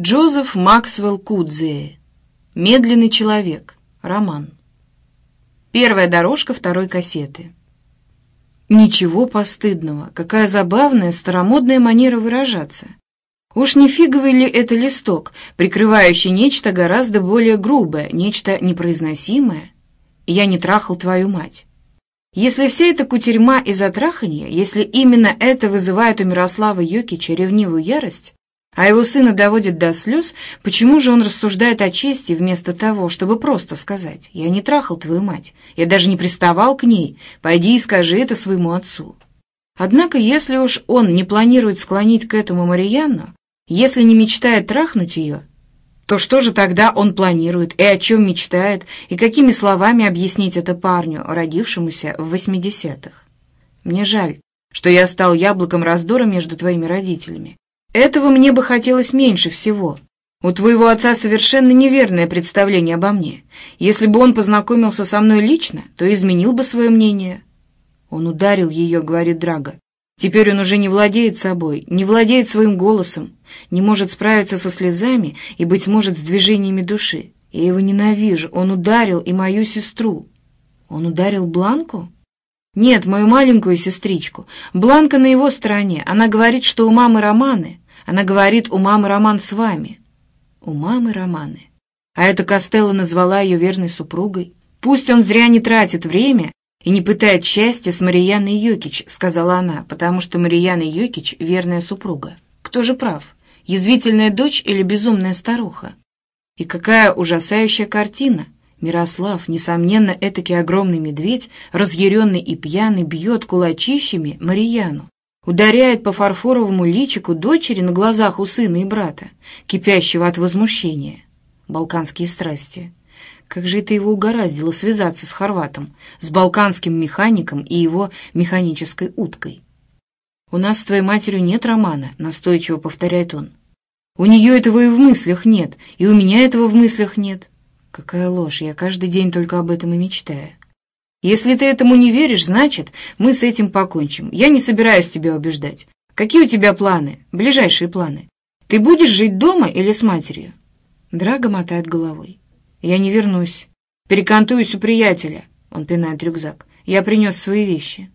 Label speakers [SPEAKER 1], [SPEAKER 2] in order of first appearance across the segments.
[SPEAKER 1] Джозеф Максвелл Кудзе. «Медленный человек». Роман. Первая дорожка второй кассеты. Ничего постыдного, какая забавная старомодная манера выражаться. Уж не фиговый ли это листок, прикрывающий нечто гораздо более грубое, нечто непроизносимое? Я не трахал твою мать. Если вся эта кутерьма из-за если именно это вызывает у Мирослава Йокича ревнивую ярость, а его сына доводит до слез, почему же он рассуждает о чести вместо того, чтобы просто сказать «Я не трахал твою мать, я даже не приставал к ней, пойди и скажи это своему отцу». Однако, если уж он не планирует склонить к этому Марьяну, если не мечтает трахнуть ее, то что же тогда он планирует и о чем мечтает, и какими словами объяснить это парню, родившемуся в восьмидесятых? Мне жаль, что я стал яблоком раздора между твоими родителями, этого мне бы хотелось меньше всего. У твоего отца совершенно неверное представление обо мне. Если бы он познакомился со мной лично, то изменил бы свое мнение. Он ударил ее, говорит Драго. Теперь он уже не владеет собой, не владеет своим голосом, не может справиться со слезами и, быть может, с движениями души. Я его ненавижу. Он ударил и мою сестру. Он ударил Бланку? Нет, мою маленькую сестричку. Бланка на его стороне. Она говорит, что у мамы романы. Она говорит, у мамы роман с вами. У мамы романы. А эта Костелло назвала ее верной супругой. Пусть он зря не тратит время и не пытает счастья с Марияной Йокич, сказала она, потому что Марияна Йокич — верная супруга. Кто же прав, язвительная дочь или безумная старуха? И какая ужасающая картина! Мирослав, несомненно, этакий огромный медведь, разъяренный и пьяный, бьет кулачищами Марияну, ударяет по фарфоровому личику дочери на глазах у сына и брата, кипящего от возмущения. Балканские страсти. Как же это его угораздило связаться с хорватом, с балканским механиком и его механической уткой? «У нас с твоей матерью нет романа», — настойчиво повторяет он. «У нее этого и в мыслях нет, и у меня этого в мыслях нет». Какая ложь, я каждый день только об этом и мечтаю. Если ты этому не веришь, значит, мы с этим покончим. Я не собираюсь тебя убеждать. Какие у тебя планы, ближайшие планы? Ты будешь жить дома или с матерью?» Драго мотает головой. «Я не вернусь. Перекантуюсь у приятеля». Он пинает рюкзак. «Я принес свои вещи».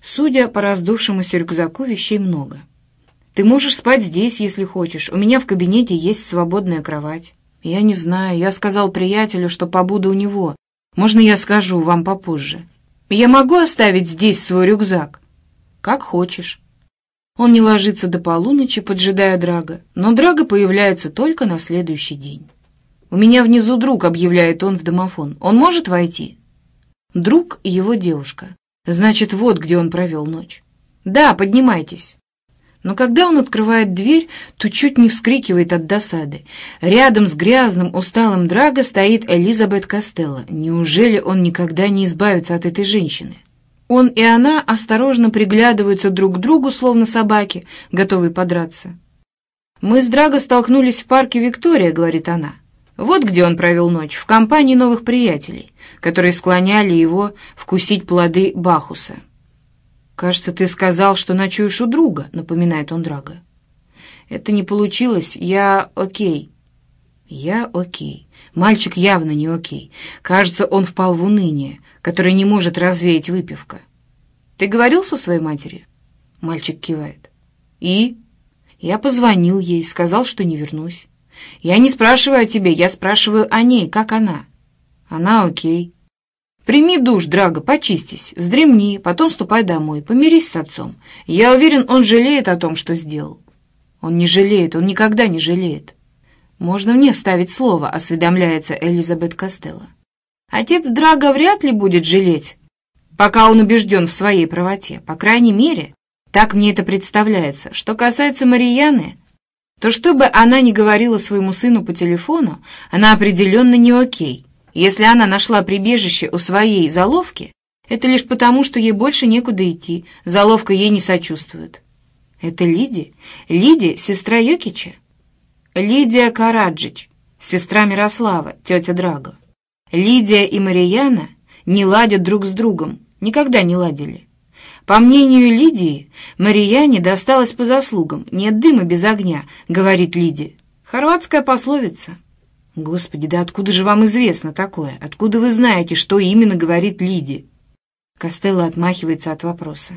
[SPEAKER 1] Судя по раздувшемуся рюкзаку, вещей много. «Ты можешь спать здесь, если хочешь. У меня в кабинете есть свободная кровать». «Я не знаю. Я сказал приятелю, что побуду у него. Можно я скажу вам попозже? Я могу оставить здесь свой рюкзак? Как хочешь. Он не ложится до полуночи, поджидая Драга, но Драга появляется только на следующий день. «У меня внизу друг», — объявляет он в домофон. «Он может войти?» Друг — его девушка. Значит, вот где он провел ночь. «Да, поднимайтесь». Но когда он открывает дверь, то чуть не вскрикивает от досады. Рядом с грязным, усталым Драго стоит Элизабет Костелло. Неужели он никогда не избавится от этой женщины? Он и она осторожно приглядываются друг к другу, словно собаки, готовые подраться. «Мы с Драго столкнулись в парке Виктория», — говорит она. Вот где он провел ночь, в компании новых приятелей, которые склоняли его вкусить плоды Бахуса. «Кажется, ты сказал, что ночуешь у друга», — напоминает он Драго. «Это не получилось. Я окей». «Я окей». Мальчик явно не окей. Кажется, он впал в уныние, которое не может развеять выпивка. «Ты говорил со своей матерью?» Мальчик кивает. «И?» Я позвонил ей, сказал, что не вернусь. «Я не спрашиваю о тебе, я спрашиваю о ней, как она?» «Она окей». Прими душ, Драго, почистись, вздремни, потом ступай домой, помирись с отцом. Я уверен, он жалеет о том, что сделал. Он не жалеет, он никогда не жалеет. Можно мне вставить слово, осведомляется Элизабет Костелло. Отец Драго вряд ли будет жалеть, пока он убежден в своей правоте. По крайней мере, так мне это представляется. Что касается Марияны, то что бы она ни говорила своему сыну по телефону, она определенно не окей. Если она нашла прибежище у своей заловки, это лишь потому, что ей больше некуда идти, заловка ей не сочувствует. Это Лиди? Лиди — сестра Йокича? Лидия Караджич, сестра Мирослава, тетя Драго. Лидия и Марияна не ладят друг с другом, никогда не ладили. По мнению Лидии, Марияне досталось по заслугам. Нет дыма без огня, говорит Лидия. Хорватская пословица. Господи, да откуда же вам известно такое? Откуда вы знаете, что именно говорит Лиди? Костелло отмахивается от вопроса.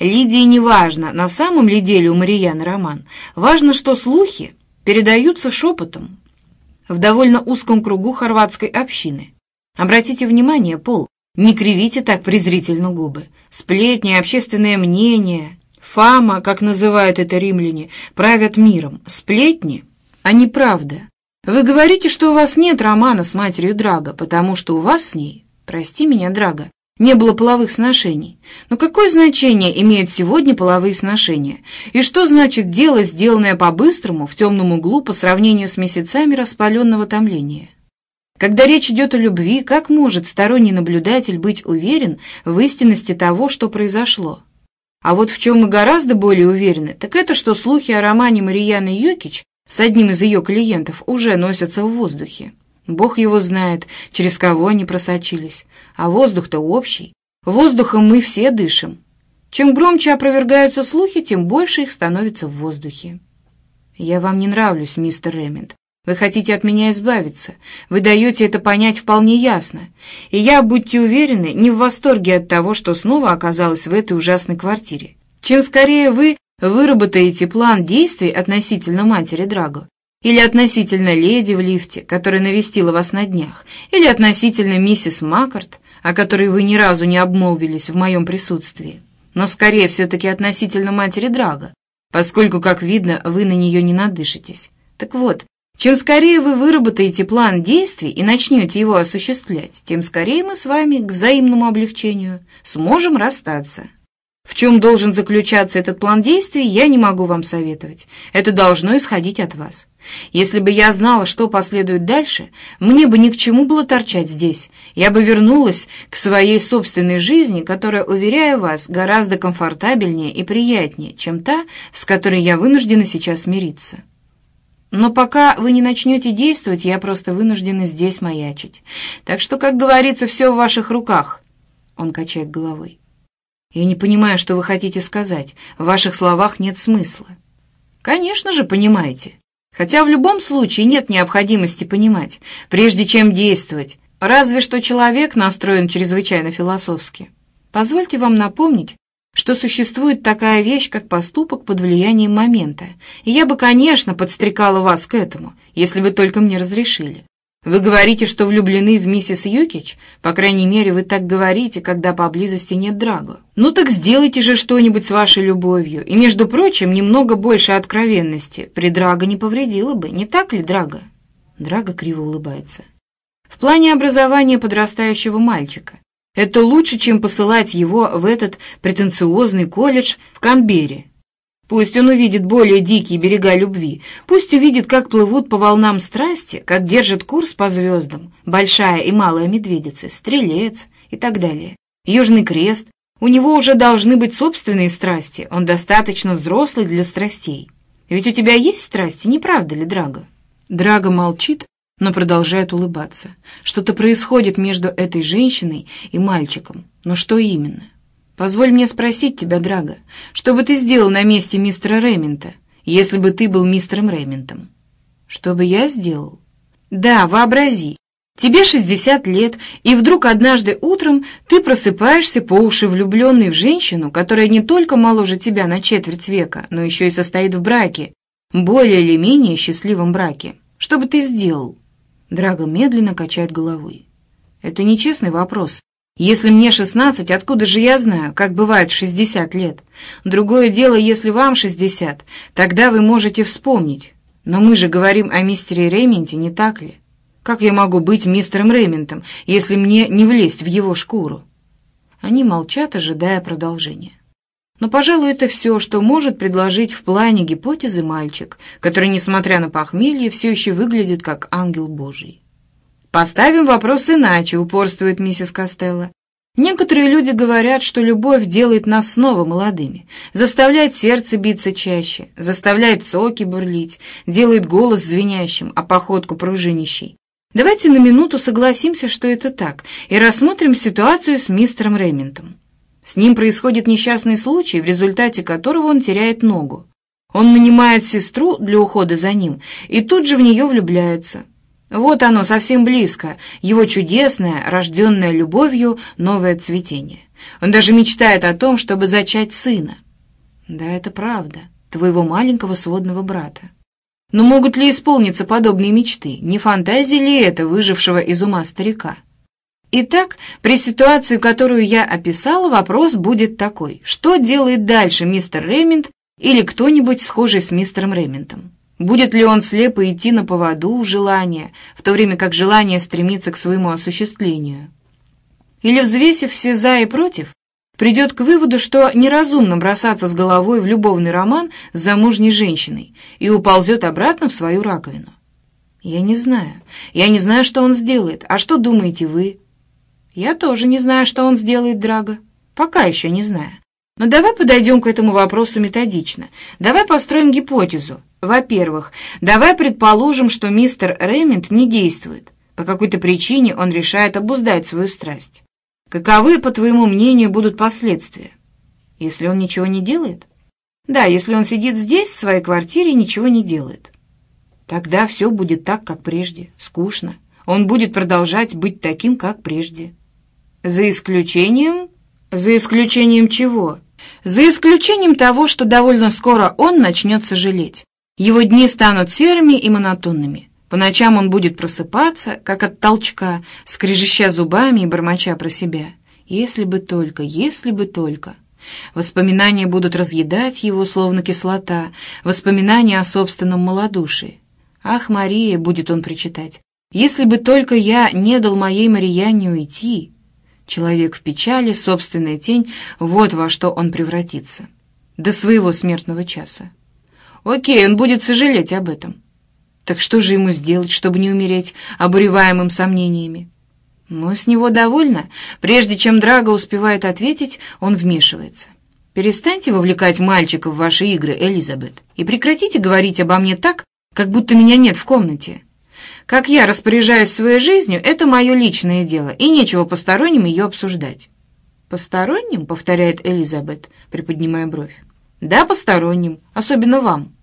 [SPEAKER 1] Лидии не важно, на самом ли деле у Марияны роман. Важно, что слухи передаются шепотом в довольно узком кругу хорватской общины. Обратите внимание, Пол, не кривите так презрительно губы. Сплетни, общественное мнение, фама, как называют это римляне, правят миром. Сплетни, а не правда. Вы говорите, что у вас нет романа с матерью Драга, потому что у вас с ней, прости меня, Драга, не было половых сношений. Но какое значение имеют сегодня половые сношения? И что значит дело, сделанное по-быстрому, в темном углу, по сравнению с месяцами распаленного томления? Когда речь идет о любви, как может сторонний наблюдатель быть уверен в истинности того, что произошло? А вот в чем мы гораздо более уверены, так это, что слухи о романе Марияны Йокич с одним из ее клиентов уже носятся в воздухе. Бог его знает, через кого они просочились. А воздух-то общий. Воздухом мы все дышим. Чем громче опровергаются слухи, тем больше их становится в воздухе. Я вам не нравлюсь, мистер Ремент. Вы хотите от меня избавиться. Вы даете это понять вполне ясно. И я, будьте уверены, не в восторге от того, что снова оказалась в этой ужасной квартире. Чем скорее вы выработаете план действий относительно матери Драго, или относительно леди в лифте, которая навестила вас на днях, или относительно миссис Маккарт, о которой вы ни разу не обмолвились в моем присутствии, но скорее все-таки относительно матери Драга, поскольку, как видно, вы на нее не надышитесь. Так вот, чем скорее вы выработаете план действий и начнете его осуществлять, тем скорее мы с вами к взаимному облегчению сможем расстаться. В чем должен заключаться этот план действий, я не могу вам советовать. Это должно исходить от вас. Если бы я знала, что последует дальше, мне бы ни к чему было торчать здесь. Я бы вернулась к своей собственной жизни, которая, уверяю вас, гораздо комфортабельнее и приятнее, чем та, с которой я вынуждена сейчас мириться. Но пока вы не начнете действовать, я просто вынуждена здесь маячить. Так что, как говорится, все в ваших руках. Он качает головой. Я не понимаю, что вы хотите сказать. В ваших словах нет смысла. Конечно же, понимаете. Хотя в любом случае нет необходимости понимать, прежде чем действовать. Разве что человек настроен чрезвычайно философски. Позвольте вам напомнить, что существует такая вещь, как поступок под влиянием момента, и я бы, конечно, подстрекала вас к этому, если бы только мне разрешили. Вы говорите, что влюблены в миссис Юкич? По крайней мере, вы так говорите, когда поблизости нет Драго. Ну так сделайте же что-нибудь с вашей любовью. И, между прочим, немного больше откровенности. При Драго не повредило бы, не так ли, Драго? Драго криво улыбается. В плане образования подрастающего мальчика. Это лучше, чем посылать его в этот претенциозный колледж в Канберре, Пусть он увидит более дикие берега любви, пусть увидит, как плывут по волнам страсти, как держит курс по звездам, большая и малая медведицы, стрелец и так далее. Южный крест, у него уже должны быть собственные страсти, он достаточно взрослый для страстей. Ведь у тебя есть страсти, не правда ли, Драго? Драго молчит, но продолжает улыбаться. Что-то происходит между этой женщиной и мальчиком, но что именно? Позволь мне спросить тебя, Драго, что бы ты сделал на месте мистера Реминта, если бы ты был мистером Реминтом? Что бы я сделал? Да, вообрази. Тебе 60 лет, и вдруг однажды утром ты просыпаешься по уши влюбленный в женщину, которая не только моложе тебя на четверть века, но еще и состоит в браке, более или менее счастливом браке. Что бы ты сделал? Драго медленно качает головой. Это нечестный вопрос, если мне шестнадцать, откуда же я знаю, как бывает в шестьдесят лет? Другое дело, если вам шестьдесят, тогда вы можете вспомнить. Но мы же говорим о мистере Рейменте, не так ли? Как я могу быть мистером Рейментом, если мне не влезть в его шкуру?» Они молчат, ожидая продолжения. Но, пожалуй, это все, что может предложить в плане гипотезы мальчик, который, несмотря на похмелье, все еще выглядит как ангел Божий. «Поставим вопрос иначе», — упорствует миссис Костелло. «Некоторые люди говорят, что любовь делает нас снова молодыми, заставляет сердце биться чаще, заставляет соки бурлить, делает голос звенящим, а походку пружинищей. Давайте на минуту согласимся, что это так, и рассмотрим ситуацию с мистером Реминтом. С ним происходит несчастный случай, в результате которого он теряет ногу. Он нанимает сестру для ухода за ним и тут же в нее влюбляется. Вот оно, совсем близко, его чудесное, рожденное любовью, новое цветение. Он даже мечтает о том, чтобы зачать сына. Да, это правда, твоего маленького сводного брата. Но могут ли исполниться подобные мечты? Не фантазия ли это выжившего из ума старика? Итак, при ситуации, которую я описала, вопрос будет такой. Что делает дальше мистер Реминд или кто-нибудь схожий с мистером Реминтом? Будет ли он слепо идти на поводу у желания, в то время как желание стремится к своему осуществлению? Или, взвесив все «за» и «против», придет к выводу, что неразумно бросаться с головой в любовный роман с замужней женщиной и уползет обратно в свою раковину? Я не знаю. Я не знаю, что он сделает. А что думаете вы? Я тоже не знаю, что он сделает, Драго. Пока еще не знаю. Но давай подойдем к этому вопросу методично. Давай построим гипотезу. Во-первых, давай предположим, что мистер Ремент не действует. По какой-то причине он решает обуздать свою страсть. Каковы, по твоему мнению, будут последствия? Если он ничего не делает? Да, если он сидит здесь, в своей квартире, и ничего не делает. Тогда все будет так, как прежде. Скучно. Он будет продолжать быть таким, как прежде. За исключением... За исключением чего? За исключением того, что довольно скоро он начнет сожалеть. Его дни станут серыми и монотонными. По ночам он будет просыпаться, как от толчка, скрежеща зубами и бормоча про себя. Если бы только, если бы только. Воспоминания будут разъедать его, словно кислота, воспоминания о собственном малодушии. «Ах, Мария!» — будет он причитать. «Если бы только я не дал моей Марияне уйти!» Человек в печали, собственная тень — вот во что он превратится. До своего смертного часа. Окей, он будет сожалеть об этом. Так что же ему сделать, чтобы не умереть, обуреваемым сомнениями? Но с него довольно. Прежде чем Драго успевает ответить, он вмешивается. «Перестаньте вовлекать мальчика в ваши игры, Элизабет, и прекратите говорить обо мне так, как будто меня нет в комнате. Как я распоряжаюсь своей жизнью, это мое личное дело, и нечего посторонним ее обсуждать». «Посторонним?» — повторяет Элизабет, приподнимая бровь. «Да, посторонним, особенно вам.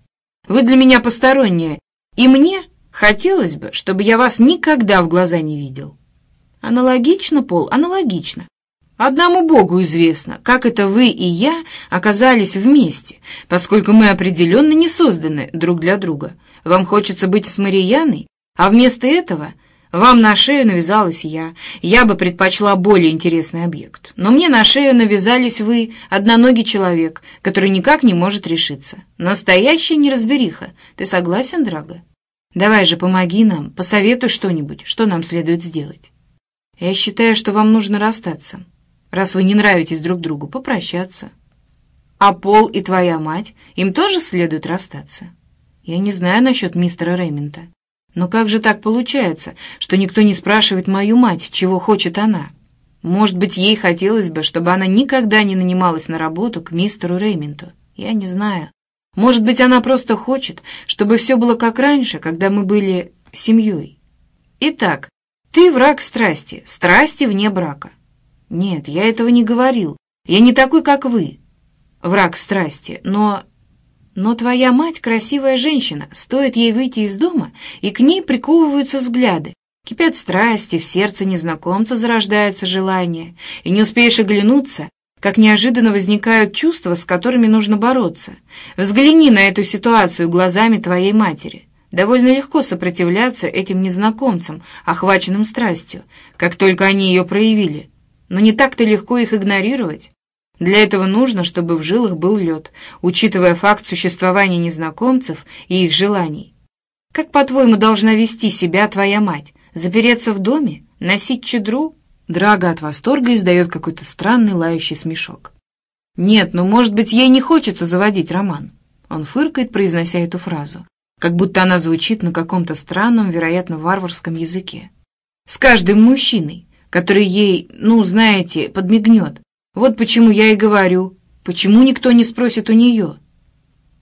[SPEAKER 1] Вы для меня посторонние, и мне хотелось бы, чтобы я вас никогда в глаза не видел». «Аналогично, Пол, аналогично. Одному Богу известно, как это вы и я оказались вместе, поскольку мы определенно не созданы друг для друга. Вам хочется быть с Марияной, а вместо этого вам на шею навязалась я. Я бы предпочла более интересный объект. Но мне на шею навязались вы, одноногий человек, который никак не может решиться. Настоящая неразбериха. Ты согласен, Драго? Давай же, помоги нам, посоветуй что-нибудь, что нам следует сделать. Я считаю, что вам нужно расстаться. Раз вы не нравитесь друг другу, попрощаться. А Пол и твоя мать, им тоже следует расстаться? Я не знаю насчет мистера Реминта. Но как же так получается, что никто не спрашивает мою мать, чего хочет она? Может быть, ей хотелось бы, чтобы она никогда не нанималась на работу к мистеру Рейминту. Я не знаю. Может быть, она просто хочет, чтобы все было как раньше, когда мы были семьей. Итак, ты враг страсти, страсти вне брака. Нет, я этого не говорил. Я не такой, как вы. Враг страсти, но но твоя мать красивая женщина, стоит ей выйти из дома, и к ней приковываются взгляды. Кипят страсти, в сердце незнакомца зарождается желание, и не успеешь оглянуться, как неожиданно возникают чувства, с которыми нужно бороться. Взгляни на эту ситуацию глазами твоей матери. Довольно легко сопротивляться этим незнакомцам, охваченным страстью, как только они ее проявили. Но не так-то легко их игнорировать. Для этого нужно, чтобы в жилах был лед, учитывая факт существования незнакомцев и их желаний. Как, по-твоему, должна вести себя твоя мать? Запереться в доме? Носить чедру? Драга от восторга издает какой-то странный лающий смешок. Нет, ну, может быть, ей не хочется заводить роман. Он фыркает, произнося эту фразу, как будто она звучит на каком-то странном, вероятно, варварском языке. С каждым мужчиной, который ей, ну, знаете, подмигнет, вот почему я и говорю, почему никто не спросит у нее?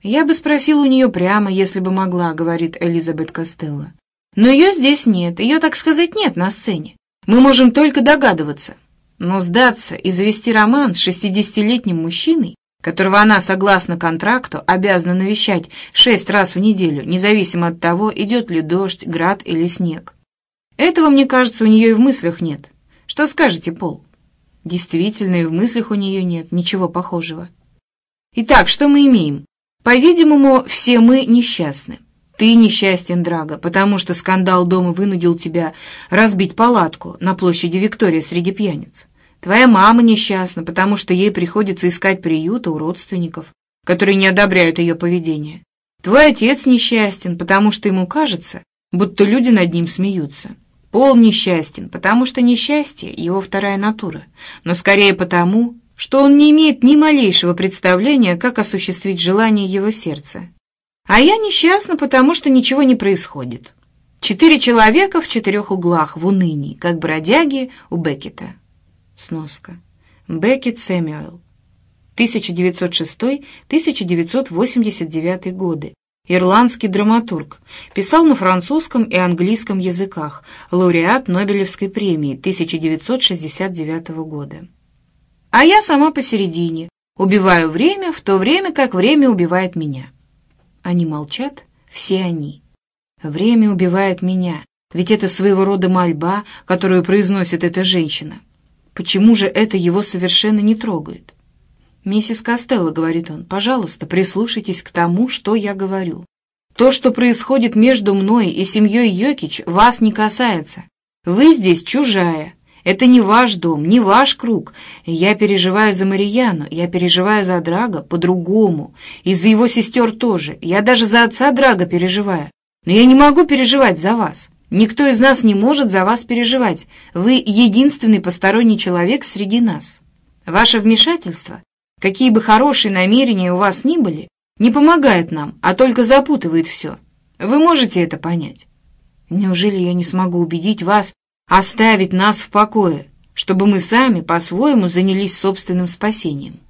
[SPEAKER 1] Я бы спросил у нее прямо, если бы могла, говорит Элизабет Костелло. Но ее здесь нет, ее, так сказать, нет на сцене. Мы можем только догадываться. Но сдаться и завести роман с шестидесятилетним мужчиной, которого она, согласно контракту, обязана навещать шесть раз в неделю, независимо от того, идет ли дождь, град или снег. Этого, мне кажется, у нее и в мыслях нет. Что скажете, Пол? Действительно, и в мыслях у нее нет ничего похожего. Итак, что мы имеем? По-видимому, все мы несчастны. Ты несчастен, Драго, потому что скандал дома вынудил тебя разбить палатку на площади Виктория среди пьяниц. Твоя мама несчастна, потому что ей приходится искать приюта у родственников, которые не одобряют ее поведение. Твой отец несчастен, потому что ему кажется, будто люди над ним смеются. Пол несчастен, потому что несчастье — его вторая натура, но скорее потому, что он не имеет ни малейшего представления, как осуществить желание его сердца. А я несчастна, потому что ничего не происходит. Четыре человека в четырех углах, в унынии, как бродяги у Беккета. Сноска. Беккет Сэмюэл. 1906-1989 годы. Ирландский драматург. Писал на французском и английском языках. Лауреат Нобелевской премии 1969 года. А я сама посередине. Убиваю время, в то время как время убивает меня. Они молчат, все они. Время убивает меня, ведь это своего рода мольба, которую произносит эта женщина. Почему же это его совершенно не трогает? «Миссис Костелло», — говорит он, — «пожалуйста, прислушайтесь к тому, что я говорю. То, что происходит между мной и семьей Йокич, вас не касается. Вы здесь чужая, это не ваш дом, не ваш круг. Я переживаю за Марияну, я переживаю за Драга по-другому. И за его сестер тоже. Я даже за отца Драга переживаю. Но я не могу переживать за вас. Никто из нас не может за вас переживать. Вы единственный посторонний человек среди нас. Ваше вмешательство, какие бы хорошие намерения у вас ни были, не помогает нам, а только запутывает все. Вы можете это понять? Неужели я не смогу убедить вас, оставить нас в покое, чтобы мы сами по-своему занялись собственным спасением.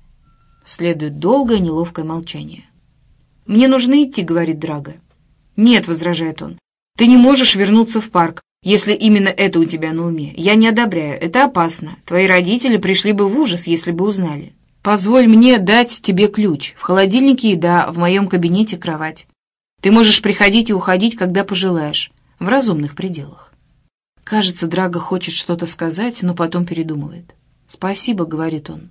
[SPEAKER 1] Следует долгое неловкое молчание. «Мне нужно идти», — говорит Драго. «Нет», — возражает он, — «ты не можешь вернуться в парк, если именно это у тебя на уме. Я не одобряю, это опасно. Твои родители пришли бы в ужас, если бы узнали. Позволь мне дать тебе ключ. В холодильнике еда, в моем кабинете кровать. Ты можешь приходить и уходить, когда пожелаешь, в разумных пределах». Кажется, Драго хочет что-то сказать, но потом передумывает. «Спасибо», — говорит он.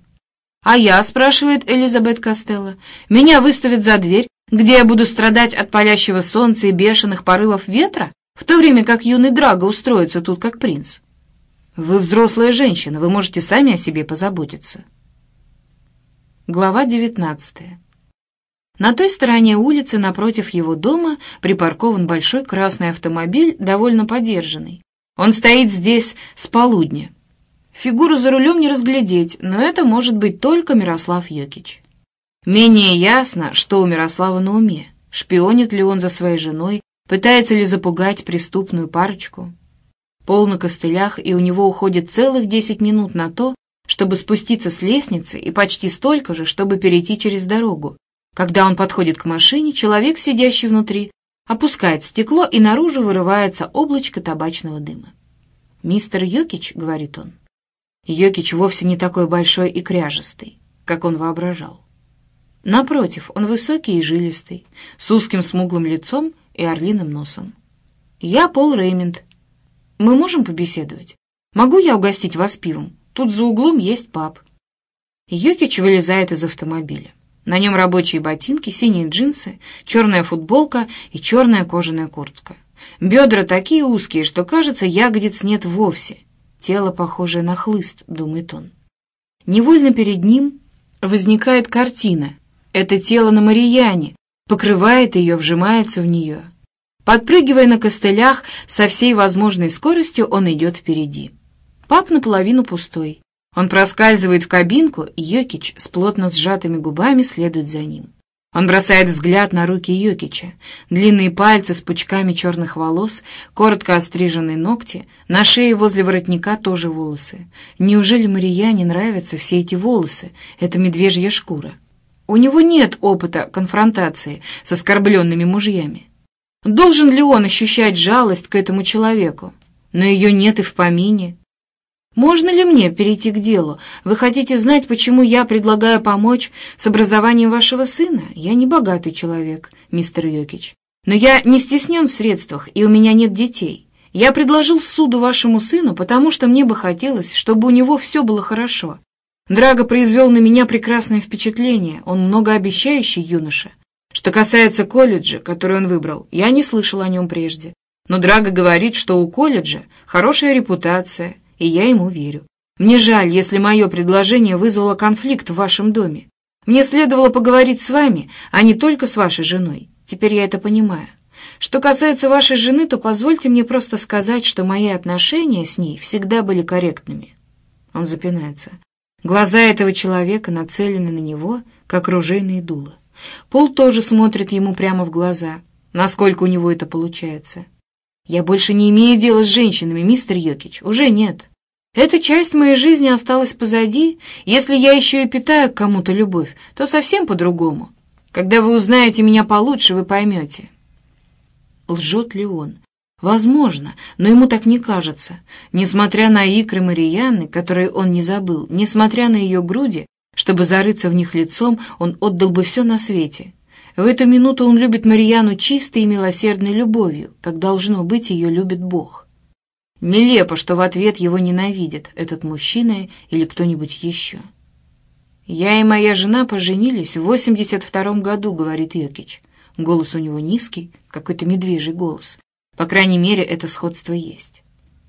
[SPEAKER 1] «А я», — спрашивает Элизабет Костелло, — «меня выставят за дверь, где я буду страдать от палящего солнца и бешеных порывов ветра, в то время как юный Драго устроится тут как принц?» «Вы взрослая женщина, вы можете сами о себе позаботиться». Глава девятнадцатая. На той стороне улицы, напротив его дома, припаркован большой красный автомобиль, довольно подержанный. Он стоит здесь с полудня. Фигуру за рулем не разглядеть, но это может быть только Мирослав Йокич. Менее ясно, что у Мирослава на уме. Шпионит ли он за своей женой, пытается ли запугать преступную парочку. Пол на костылях, и у него уходит целых десять минут на то, чтобы спуститься с лестницы, и почти столько же, чтобы перейти через дорогу. Когда он подходит к машине, человек, сидящий внутри, опускает стекло, и наружу вырывается облачко табачного дыма. «Мистер Йокич», — говорит он. Йокич вовсе не такой большой и кряжестый, как он воображал. Напротив, он высокий и жилистый, с узким смуглым лицом и орлиным носом. «Я Пол Реймонд. Мы можем побеседовать? Могу я угостить вас пивом? Тут за углом есть паб». Йокич вылезает из автомобиля. На нем рабочие ботинки, синие джинсы, черная футболка и черная кожаная куртка. Бедра такие узкие, что, кажется, ягодиц нет вовсе. Тело похожее на хлыст, думает он. Невольно перед ним возникает картина. Это тело на Марияне, покрывает ее, вжимается в нее. Подпрыгивая на костылях, со всей возможной скоростью он идет впереди. Пап наполовину пустой. Он проскальзывает в кабинку, Йокич с плотно сжатыми губами следует за ним. Он бросает взгляд на руки Йокича. Длинные пальцы с пучками черных волос, коротко остриженные ногти, на шее возле воротника тоже волосы. Неужели Марияне нравятся все эти волосы, эта медвежья шкура? У него нет опыта конфронтации с оскорбленными мужьями. Должен ли он ощущать жалость к этому человеку? Но ее нет и в помине. Можно ли мне перейти к делу? Вы хотите знать, почему я предлагаю помочь с образованием вашего сына? Я не богатый человек, мистер Йокич. Но я не стеснен в средствах, и у меня нет детей. Я предложил суду вашему сыну, потому что мне бы хотелось, чтобы у него все было хорошо. Драго произвел на меня прекрасное впечатление, он многообещающий юноша. Что касается колледжа, который он выбрал, я не слышал о нем прежде. Но Драго говорит, что у колледжа хорошая репутация, и я ему верю. Мне жаль, если мое предложение вызвало конфликт в вашем доме. Мне следовало поговорить с вами, а не только с вашей женой. Теперь я это понимаю. Что касается вашей жены, то позвольте мне просто сказать, что мои отношения с ней всегда были корректными. Он запинается. Глаза этого человека нацелены на него, как ружейные дула. Пол тоже смотрит ему прямо в глаза. Насколько у него это получается? Я больше не имею дела с женщинами, мистер Йокич. Уже нет. Эта часть моей жизни осталась позади. Если я еще и питаю к кому-то любовь, то совсем по-другому. Когда вы узнаете меня получше, вы поймете. Лжет ли он? Возможно, но ему так не кажется. Несмотря на икры Марианны, которые он не забыл, несмотря на ее груди, чтобы зарыться в них лицом, он отдал бы все на свете. В эту минуту он любит Марияну чистой и милосердной любовью, как должно быть ее любит Бог. Нелепо, что в ответ его ненавидит этот мужчина или кто-нибудь еще. «Я и моя жена поженились в 82 году», — говорит Йокич. Голос у него низкий, какой-то медвежий голос. По крайней мере, это сходство есть.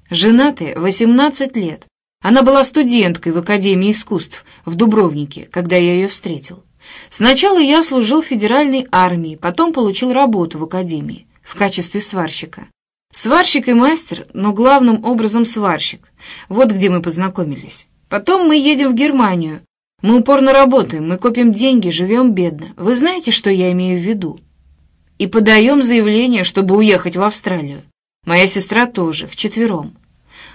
[SPEAKER 1] Женаты 18 лет. Она была студенткой в Академии искусств в Дубровнике, когда я ее встретил. Сначала я служил в федеральной армии, потом получил работу в Академии в качестве сварщика. Сварщик и мастер, но главным образом сварщик. Вот где мы познакомились. Потом мы едем в Германию. Мы упорно работаем, мы копим деньги, живем бедно. Вы знаете, что я имею в виду? и подаем заявление, чтобы уехать в Австралию. Моя сестра тоже, вчетвером.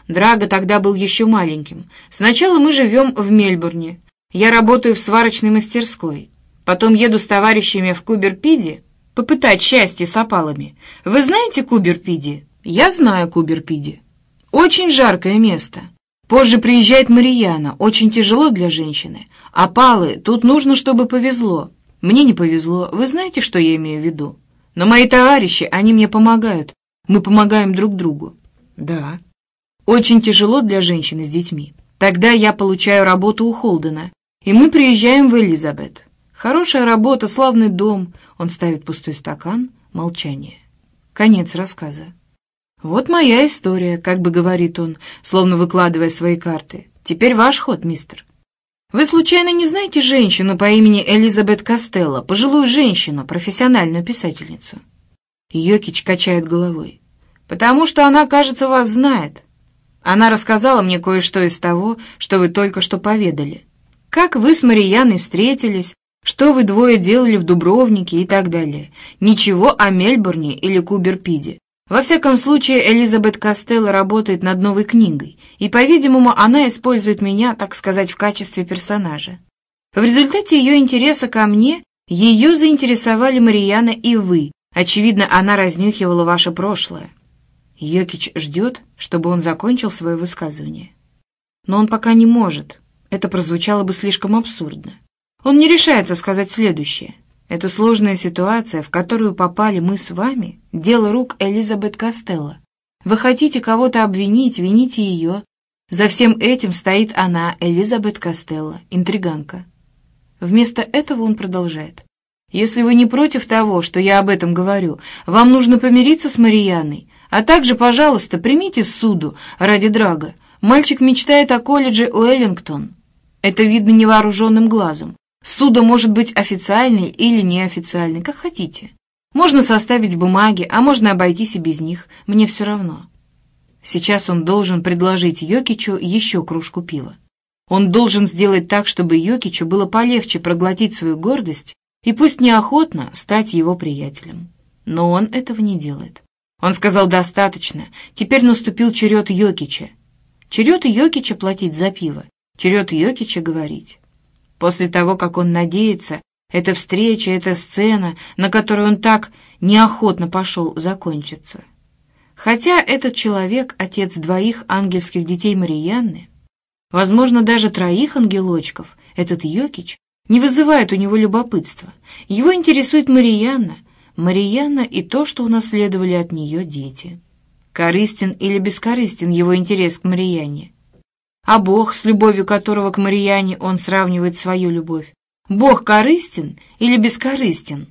[SPEAKER 1] Драго тогда был еще маленьким. Сначала мы живем в Мельбурне. Я работаю в сварочной мастерской. Потом еду с товарищами в Куберпиди попытать счастье с опалами. Вы знаете Куберпиди? Я знаю Куберпиди. Очень жаркое место. Позже приезжает Марияна, очень тяжело для женщины. Опалы, тут нужно, чтобы повезло. Мне не повезло. Вы знаете, что я имею в виду? Но мои товарищи, они мне помогают. Мы помогаем друг другу. Да. Очень тяжело для женщины с детьми. Тогда я получаю работу у Холдена, и мы приезжаем в Элизабет. Хорошая работа, славный дом. Он ставит пустой стакан. Молчание. Конец рассказа. «Вот моя история», — как бы говорит он, словно выкладывая свои карты. «Теперь ваш ход, мистер». Вы случайно не знаете женщину по имени Элизабет Костелло, пожилую женщину, профессиональную писательницу?» Йокич качает головой. «Потому что она, кажется, вас знает. Она рассказала мне кое-что из того, что вы только что поведали. Как вы с Марияной встретились, что вы двое делали в Дубровнике и так далее. Ничего о Мельбурне или Куберпиде. Во всяком случае, Элизабет Костелло работает над новой книгой, и, по-видимому, она использует меня, так сказать, в качестве персонажа. В результате ее интереса ко мне ее заинтересовали Марияна и вы. Очевидно, она разнюхивала ваше прошлое. Йокич ждет, чтобы он закончил свое высказывание. Но он пока не может. Это прозвучало бы слишком абсурдно. Он не решается сказать следующее. Эта сложная ситуация, в которую попали мы с вами, дело рук Элизабет Костелло. Вы хотите кого-то обвинить, вините ее. За всем этим стоит она, Элизабет Костелло, интриганка. Вместо этого он продолжает. Если вы не против того, что я об этом говорю, вам нужно помириться с Марияной, а также, пожалуйста, примите суду ради Драга. Мальчик мечтает о колледже Уэллингтон. Это видно невооруженным глазом. Суда может быть официальной или неофициальной, как хотите. Можно составить бумаги, а можно обойтись и без них. Мне все равно. Сейчас он должен предложить Йокичу еще кружку пива. Он должен сделать так, чтобы Йокичу было полегче проглотить свою гордость и пусть неохотно стать его приятелем. Но он этого не делает. Он сказал «достаточно». Теперь наступил черед Йокича. Черед Йокича платить за пиво. Черед Йокича говорить. После того, как он надеется, эта встреча, эта сцена, на которую он так неохотно пошел, закончится. Хотя этот человек, отец двоих ангельских детей Мариянны, возможно, даже троих ангелочков, этот Йокич не вызывает у него любопытства. Его интересует Марияна, Марияна и то, что унаследовали от нее дети. Корыстен или бескорыстен его интерес к Марияне. А Бог, с любовью которого к Марияне он сравнивает свою любовь, Бог корыстен или бескорыстен?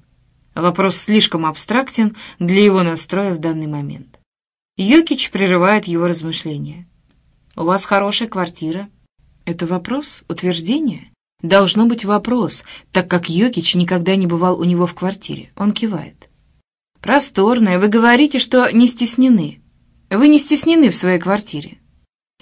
[SPEAKER 1] Вопрос слишком абстрактен для его настроя в данный момент. Йокич прерывает его размышления. «У вас хорошая квартира». Это вопрос? Утверждение? Должно быть вопрос, так как Йокич никогда не бывал у него в квартире. Он кивает. «Просторная. Вы говорите, что не стеснены. Вы не стеснены в своей квартире».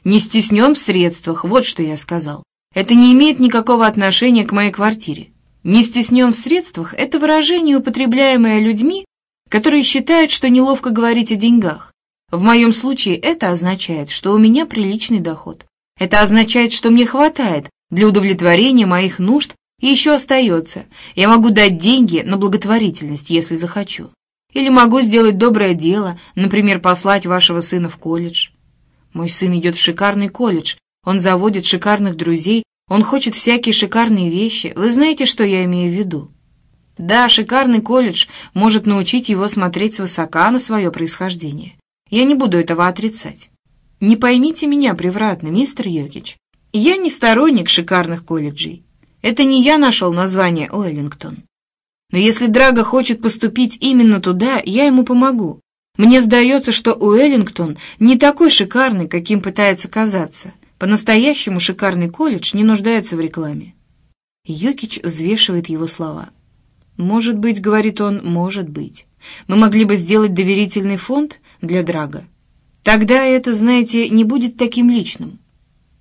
[SPEAKER 1] «Не стеснен в средствах, вот что я сказал. Это не имеет никакого отношения к моей квартире. Не стеснен в средствах — это выражение, употребляемое людьми, которые считают, что неловко говорить о деньгах. В моем случае это означает, что у меня приличный доход. Это означает, что мне хватает для удовлетворения моих нужд и еще остается. Я могу дать деньги на благотворительность, если захочу. Или могу сделать доброе дело, например, послать вашего сына в колледж. Мой сын идет в шикарный колледж, он заводит шикарных друзей, он хочет всякие шикарные вещи. Вы знаете, что я имею в виду? Да, шикарный колледж может научить его смотреть свысока на свое происхождение. Я не буду этого отрицать. Не поймите меня превратно, мистер Йокич. Я не сторонник шикарных колледжей. Это не я нашел название Уэллингтон. Но если Драго хочет поступить именно туда, я ему помогу. Мне сдается, что Уэллингтон не такой шикарный, каким пытается казаться. По-настоящему шикарный колледж не нуждается в рекламе. Йокич взвешивает его слова. «Может быть, — говорит он, — может быть. Мы могли бы сделать доверительный фонд для Драга. Тогда это, знаете, не будет таким личным.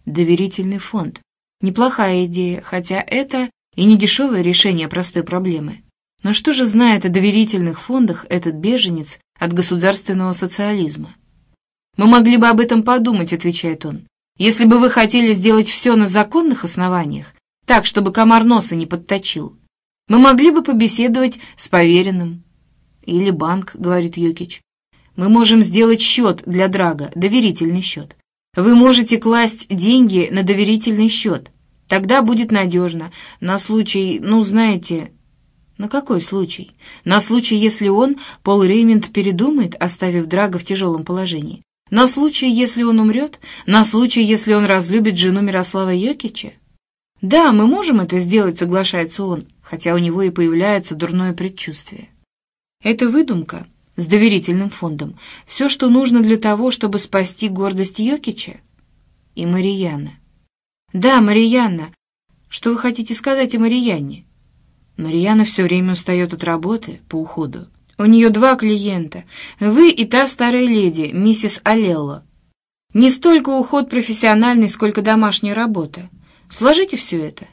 [SPEAKER 1] Доверительный фонд. Неплохая идея, хотя это и не дешевое решение простой проблемы. Но что же знает о доверительных фондах этот беженец от государственного социализма? «Мы могли бы об этом подумать», — отвечает он. Если бы вы хотели сделать все на законных основаниях, так, чтобы комар носа не подточил, мы могли бы побеседовать с поверенным. Или банк, говорит Юкич. Мы можем сделать счет для Драга, доверительный счет. Вы можете класть деньги на доверительный счет. Тогда будет надежно. На случай, ну, знаете... На какой случай? На случай, если он, Пол Реймонд, передумает, оставив Драга в тяжелом положении. На случай, если он умрет? На случай, если он разлюбит жену Мирослава Йокича? Да, мы можем это сделать, соглашается он, хотя у него и появляется дурное предчувствие. Это выдумка с доверительным фондом. Все, что нужно для того, чтобы спасти гордость Йокича. И Марияна. Да, Марияна. Что вы хотите сказать о Марияне? Марияна все время устает от работы по уходу. У нее два клиента. Вы и та старая леди, миссис Алелло. Не столько уход профессиональный, сколько домашняя работа. Сложите все это.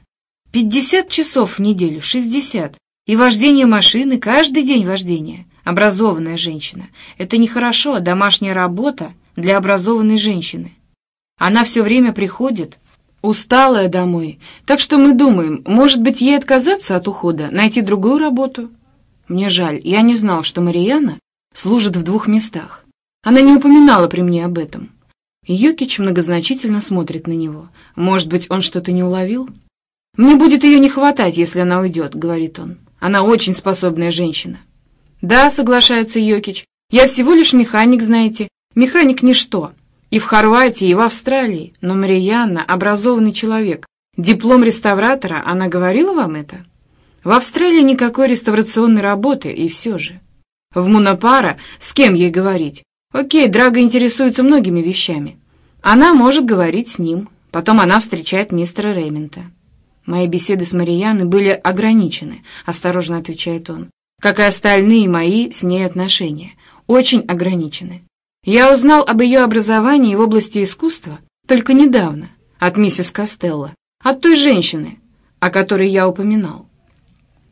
[SPEAKER 1] Пятьдесят часов в неделю, шестьдесят. И вождение машины, каждый день вождения. Образованная женщина. Это нехорошо, домашняя работа для образованной женщины. Она все время приходит, усталая домой. Так что мы думаем, может быть, ей отказаться от ухода, найти другую работу? Мне жаль, я не знал, что Марияна служит в двух местах. Она не упоминала при мне об этом. Йокич многозначительно смотрит на него. Может быть, он что-то не уловил? «Мне будет ее не хватать, если она уйдет», — говорит он. «Она очень способная женщина». «Да», — соглашается Йокич, — «я всего лишь механик, знаете. Механик — ничто. И в Хорватии, и в Австралии. Но Марияна — образованный человек. Диплом реставратора, она говорила вам это?» В Австралии никакой реставрационной работы, и все же. В Мунапара с кем ей говорить? Окей, Драга интересуется многими вещами. Она может говорить с ним. Потом она встречает мистера Реймента. Мои беседы с Марияной были ограничены, осторожно отвечает он. Как и остальные мои с ней отношения. Очень ограничены. Я узнал об ее образовании в области искусства только недавно, от миссис Костелло, от той женщины, о которой я упоминал.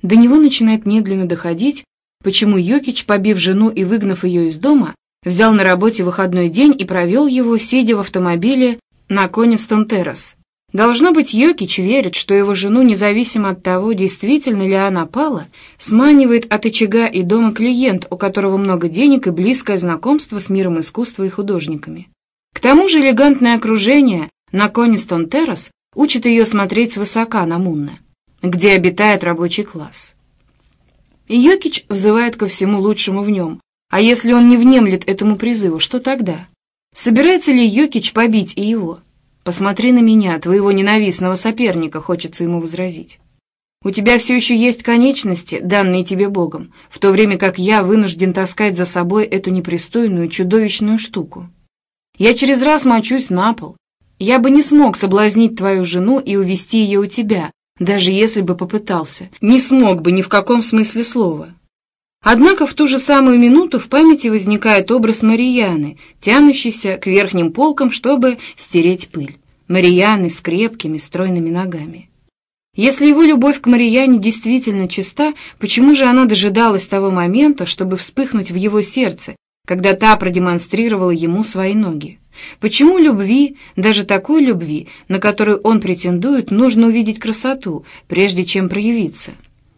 [SPEAKER 1] До него начинает медленно доходить, почему Йокич, побив жену и выгнав ее из дома, взял на работе выходной день и провел его, сидя в автомобиле на Конистон Террас. Должно быть, Йокич верит, что его жену, независимо от того, действительно ли она пала, сманивает от очага и дома клиент, у которого много денег и близкое знакомство с миром искусства и художниками. К тому же элегантное окружение На Конистон Террас учат ее смотреть свысока на Мунна, где обитает рабочий класс. Йокич взывает ко всему лучшему в нем, а если он не внемлет этому призыву, что тогда? Собирается ли Йокич побить и его? Посмотри на меня, твоего ненавистного соперника, хочется ему возразить. У тебя все еще есть конечности, данные тебе Богом, в то время как я вынужден таскать за собой эту непристойную, чудовищную штуку. Я через раз мочусь на пол. Я бы не смог соблазнить твою жену и увести ее у тебя, даже если бы попытался. Не смог бы ни в каком смысле слова. Однако в ту же самую минуту в памяти возникает образ Марияны, тянущейся к верхним полкам, чтобы стереть пыль. Марияны с крепкими, стройными ногами. Если его любовь к Марияне действительно чиста, почему же она дожидалась того момента, чтобы вспыхнуть в его сердце, когда та продемонстрировала ему свои ноги? Почему любви, даже такой любви, на которую он претендует, нужно увидеть красоту, прежде чем проявиться?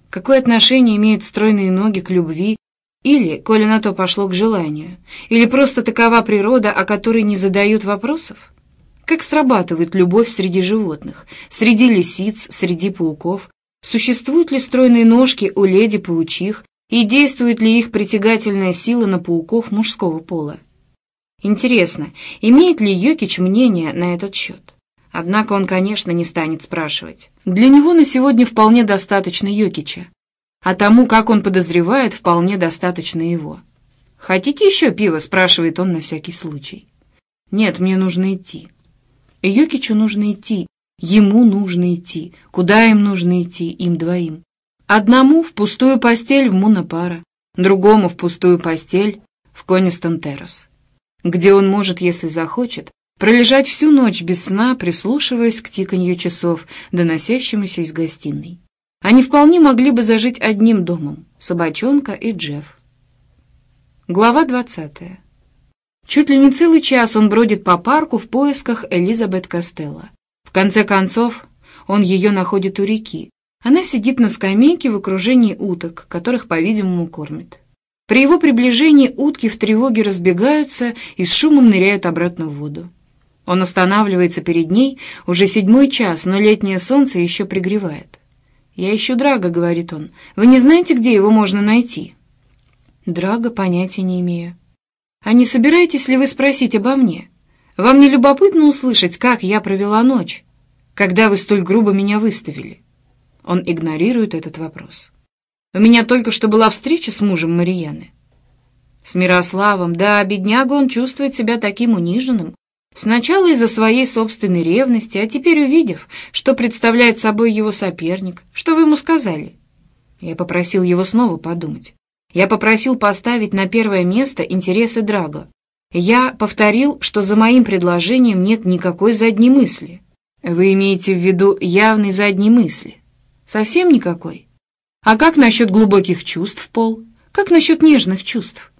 [SPEAKER 1] Какое отношение имеют стройные ноги к любви, или, коли на то пошло, к желанию? Или просто такова природа, о которой не задают вопросов? Как срабатывает любовь среди животных, среди лисиц, среди пауков? Существуют ли стройные ножки у леди-паучих, и действует ли их притягательная сила на пауков мужского пола? Интересно, имеет ли Йокич мнение на этот счет? Однако он, конечно, не станет спрашивать. Для него на сегодня вполне достаточно Йокича, а тому, как он подозревает, вполне достаточно его. «Хотите еще пива?» — спрашивает он на всякий случай. «Нет, мне нужно идти». Йокичу нужно идти, ему нужно идти. Куда им нужно идти, им двоим? Одному в пустую постель в Мунапара, другому в пустую постель в Конистон Террас, где он может, если захочет, пролежать всю ночь без сна, прислушиваясь к тиканью часов, доносящемуся из гостиной. Они вполне могли бы зажить одним домом — собачонка и Джефф. Глава двадцатая. Чуть ли не целый час он бродит по парку в поисках Элизабет Костелло. В конце концов, он ее находит у реки. Она сидит на скамейке в окружении уток, которых, по-видимому, кормит. При его приближении утки в тревоге разбегаются и с шумом ныряют обратно в воду. Он останавливается перед ней, уже седьмой час, но летнее солнце еще пригревает. «Я ищу Драга», — говорит он. «Вы не знаете, где его можно найти?» «Драга понятия не имею». А не собираетесь ли вы спросить обо мне? Вам не любопытно услышать, как я провела ночь, когда вы столь грубо меня выставили?» Он игнорирует этот вопрос. «У меня только что была встреча с мужем Марияны». С Мирославом, да, бедняга, он чувствует себя таким униженным. Сначала из-за своей собственной ревности, а теперь увидев, что представляет собой его соперник. Что вы ему сказали? Я попросил его снова подумать. Я попросил поставить на первое место интересы Драго. Я повторил, что за моим предложением нет никакой задней мысли. Вы имеете в виду явной задней мысли? Совсем никакой? А как насчет глубоких чувств, Пол? Как насчет нежных чувств?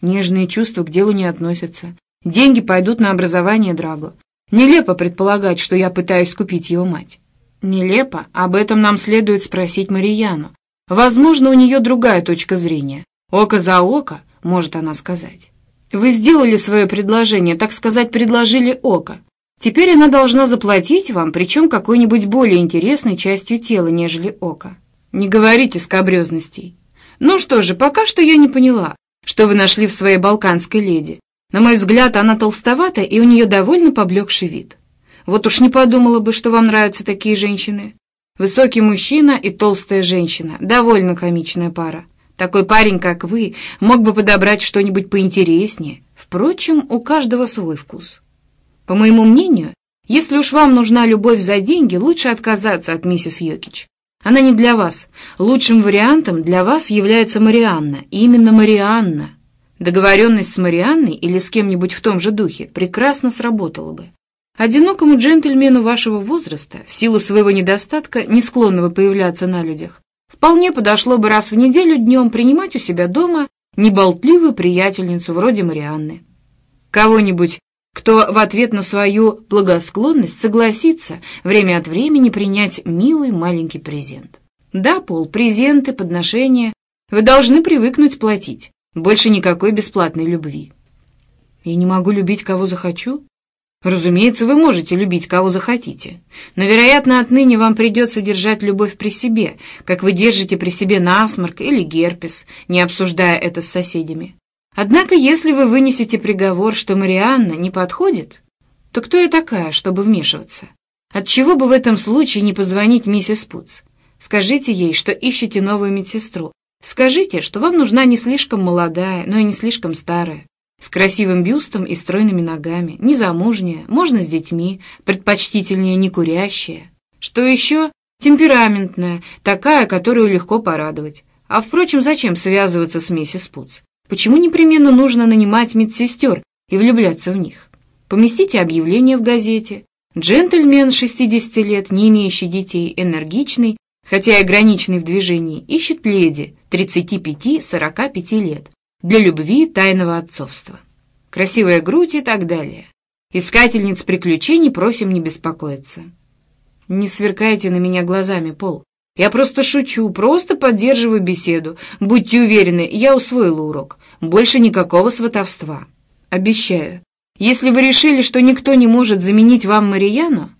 [SPEAKER 1] Нежные чувства к делу не относятся. Деньги пойдут на образование Драго. Нелепо предполагать, что я пытаюсь купить его мать. Нелепо, об этом нам следует спросить Марияну. Возможно, у нее другая точка зрения. Око за око, может она сказать. Вы сделали свое предложение, так сказать, предложили око. Теперь она должна заплатить вам, причем какой-нибудь более интересной частью тела, нежели око. Не говорите скобрезностей. Ну что же, пока что я не поняла, что вы нашли в своей балканской леди. На мой взгляд, она толстовата, и у нее довольно поблекший вид. Вот уж не подумала бы, что вам нравятся такие женщины. Высокий мужчина и толстая женщина. Довольно комичная пара. Такой парень, как вы, мог бы подобрать что-нибудь поинтереснее. Впрочем, у каждого свой вкус. По моему мнению, если уж вам нужна любовь за деньги, лучше отказаться от миссис Йокич. Она не для вас. Лучшим вариантом для вас является Марианна. Именно Марианна. Договоренность с Марианной или с кем-нибудь в том же духе прекрасно сработала бы. Одинокому джентльмену вашего возраста, в силу своего недостатка, не склонного появляться на людях, вполне подошло бы раз в неделю днем принимать у себя дома неболтливую приятельницу вроде Марианны. Кого-нибудь, кто в ответ на свою благосклонность согласится время от времени принять милый маленький презент. Да, Пол, презенты, подношения. Вы должны привыкнуть платить. Больше никакой бесплатной любви. Я не могу любить, кого захочу? Разумеется, вы можете любить кого захотите, но, вероятно, отныне вам придется держать любовь при себе, как вы держите при себе насморк или герпес, не обсуждая это с соседями. Однако, если вы вынесете приговор, что Марианна не подходит, то кто я такая, чтобы вмешиваться? Отчего бы в этом случае не позвонить миссис Пуц? Скажите ей, что ищете новую медсестру. Скажите, что вам нужна не слишком молодая, но и не слишком старая с красивым бюстом и стройными ногами, незамужняя, можно с детьми, предпочтительнее не курящая. Что еще? Темпераментная, такая, которую легко порадовать. А, впрочем, зачем связываться с миссис Пуц? Почему непременно нужно нанимать медсестер и влюбляться в них? Поместите объявление в газете. Джентльмен 60 лет, не имеющий детей, энергичный, хотя и ограниченный в движении, ищет леди 35-45 лет для любви тайного отцовства. Красивая грудь и так далее. Искательниц приключений просим не беспокоиться. Не сверкайте на меня глазами, Пол. Я просто шучу, просто поддерживаю беседу. Будьте уверены, я усвоила урок. Больше никакого сватовства. Обещаю. Если вы решили, что никто не может заменить вам Марияну,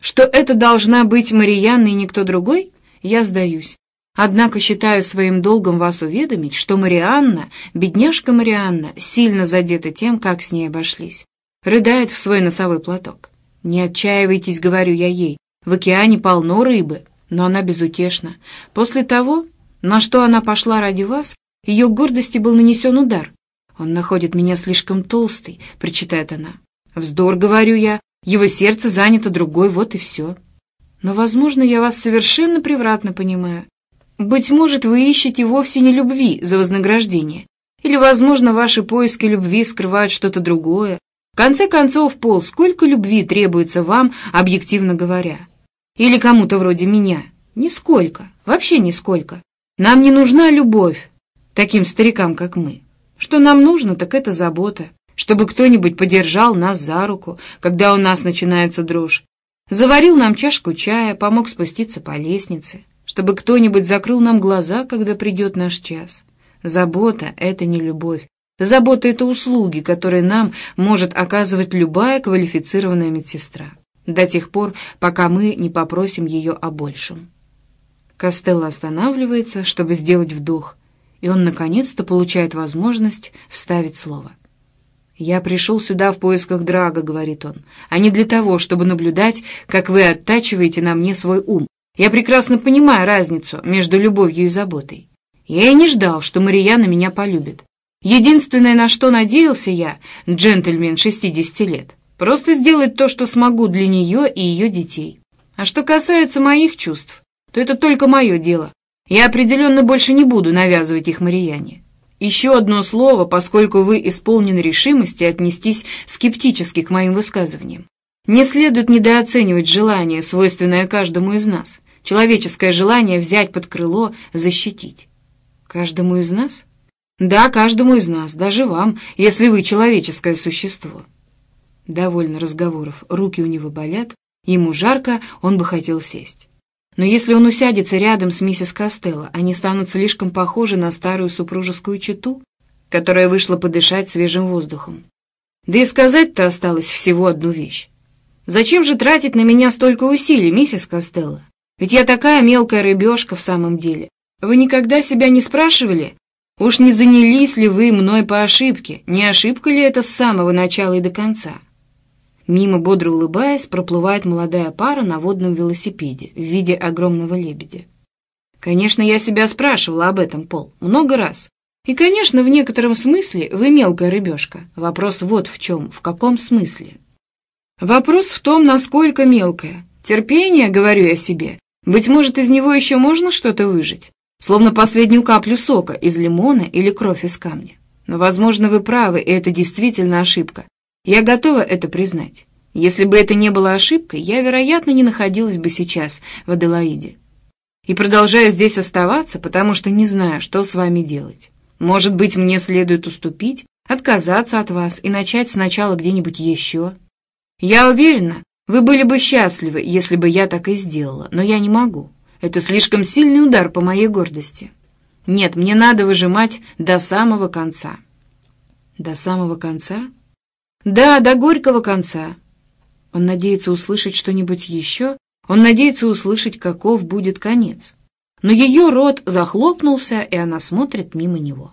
[SPEAKER 1] что это должна быть Марияна и никто другой, я сдаюсь. Однако считаю своим долгом вас уведомить, что Марианна, бедняжка Марианна, сильно задета тем, как с ней обошлись. Рыдает в свой носовой платок. «Не отчаивайтесь», — говорю я ей, — «в океане полно рыбы». Но она безутешна. После того, на что она пошла ради вас, ее гордости был нанесен удар. «Он находит меня слишком толстой», — причитает она. «Вздор», — говорю я, — «его сердце занято другой, вот и все». Но, возможно, я вас совершенно превратно понимаю. Быть может, вы ищете вовсе не любви за вознаграждение. Или, возможно, ваши поиски любви скрывают что-то другое. В конце концов, Пол, сколько любви требуется вам, объективно говоря? Или кому-то вроде меня? Нисколько, вообще нисколько. Нам не нужна любовь, таким старикам, как мы. Что нам нужно, так это забота, чтобы кто-нибудь подержал нас за руку, когда у нас начинается дрожь, заварил нам чашку чая, помог спуститься по лестнице чтобы кто-нибудь закрыл нам глаза, когда придет наш час. Забота — это не любовь. Забота — это услуги, которые нам может оказывать любая квалифицированная медсестра, до тех пор, пока мы не попросим ее о большем. Костелло останавливается, чтобы сделать вдох, и он наконец-то получает возможность вставить слово. «Я пришел сюда в поисках Драга», — говорит он, «а не для того, чтобы наблюдать, как вы оттачиваете на мне свой ум, я прекрасно понимаю разницу между любовью и заботой. Я и не ждал, что Марияна меня полюбит. Единственное, на что надеялся я, джентльмен 60 лет, просто сделать то, что смогу для нее и ее детей. А что касается моих чувств, то это только мое дело. Я определенно больше не буду навязывать их Марияне. Еще одно слово, поскольку вы исполнены решимости отнестись скептически к моим высказываниям. Не следует недооценивать желание, свойственное каждому из нас человеческое желание взять под крыло, защитить. Каждому из нас? Да, каждому из нас, даже вам, если вы человеческое существо. Довольно разговоров, руки у него болят, ему жарко, он бы хотел сесть. Но если он усядется рядом с миссис Костелло, они станут слишком похожи на старую супружескую чету, которая вышла подышать свежим воздухом. Да и сказать-то осталось всего одну вещь. «Зачем же тратить на меня столько усилий, миссис Костелло? Ведь я такая мелкая рыбешка в самом деле. Вы никогда себя не спрашивали? Уж не занялись ли вы мной по ошибке? Не ошибка ли это с самого начала и до конца? Мимо, бодро улыбаясь, проплывает молодая пара на водном велосипеде в виде огромного лебедя. Конечно, я себя спрашивала об этом, Пол, много раз. И, конечно, в некотором смысле вы мелкая рыбешка. Вопрос вот в чем, в каком смысле. Вопрос в том, насколько мелкая. Терпение, говорю я себе, быть может, из него еще можно что-то выжить, словно последнюю каплю сока из лимона или кровь из камня. Но, возможно, вы правы, и это действительно ошибка. Я готова это признать. Если бы это не было ошибкой, я, вероятно, не находилась бы сейчас в Аделаиде. И продолжаю здесь оставаться, потому что не знаю, что с вами делать. Может быть, мне следует уступить, отказаться от вас и начать сначала где-нибудь еще. Я уверена, вы были бы счастливы, если бы я так и сделала, но я не могу. Это слишком сильный удар по моей гордости. Нет, мне надо выжимать до самого конца. До самого конца? Да, до горького конца. Он надеется услышать что-нибудь еще, он надеется услышать, каков будет конец. Но ее рот захлопнулся, и она смотрит мимо него.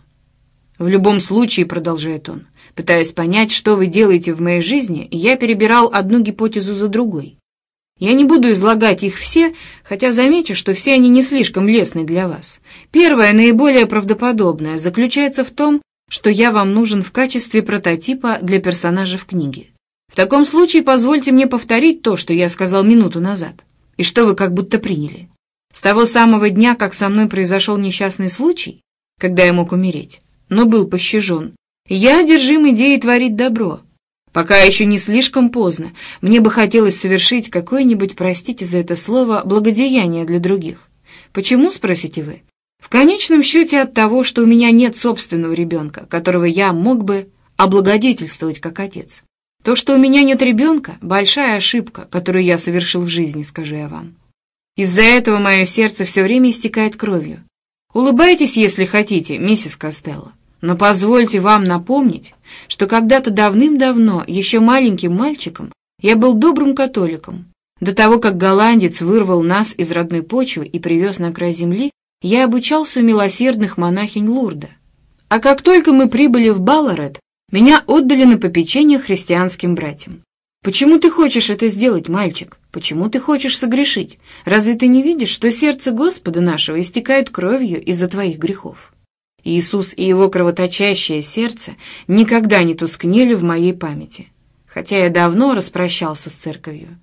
[SPEAKER 1] «В любом случае», — продолжает он, пытаясь понять, что вы делаете в моей жизни, я перебирал одну гипотезу за другой. Я не буду излагать их все, хотя замечу, что все они не слишком лестны для вас. Первая, наиболее правдоподобная, заключается в том, что я вам нужен в качестве прототипа для персонажа в книге. В таком случае позвольте мне повторить то, что я сказал минуту назад, и что вы как будто приняли. С того самого дня, как со мной произошел несчастный случай, когда я мог умереть, но был пощажен, я одержим идеей творить добро. Пока еще не слишком поздно, мне бы хотелось совершить какое-нибудь, простите за это слово, благодеяние для других. Почему, спросите вы? В конечном счете от того, что у меня нет собственного ребенка, которого я мог бы облагодетельствовать как отец. То, что у меня нет ребенка, большая ошибка, которую я совершил в жизни, скажу я вам. Из-за этого мое сердце все время истекает кровью. Улыбайтесь, если хотите, миссис Костелло. Но позвольте вам напомнить, что когда-то давным-давно, еще маленьким мальчиком, я был добрым католиком. До того, как голландец вырвал нас из родной почвы и привез на край земли, я обучался у милосердных монахинь Лурда. А как только мы прибыли в Балларет, меня отдали на попечение христианским братьям. Почему ты хочешь это сделать, мальчик? Почему ты хочешь согрешить? Разве ты не видишь, что сердце Господа нашего истекает кровью из-за твоих грехов? Иисус и его кровоточащее сердце никогда не тускнели в моей памяти, хотя я давно распрощался с церковью.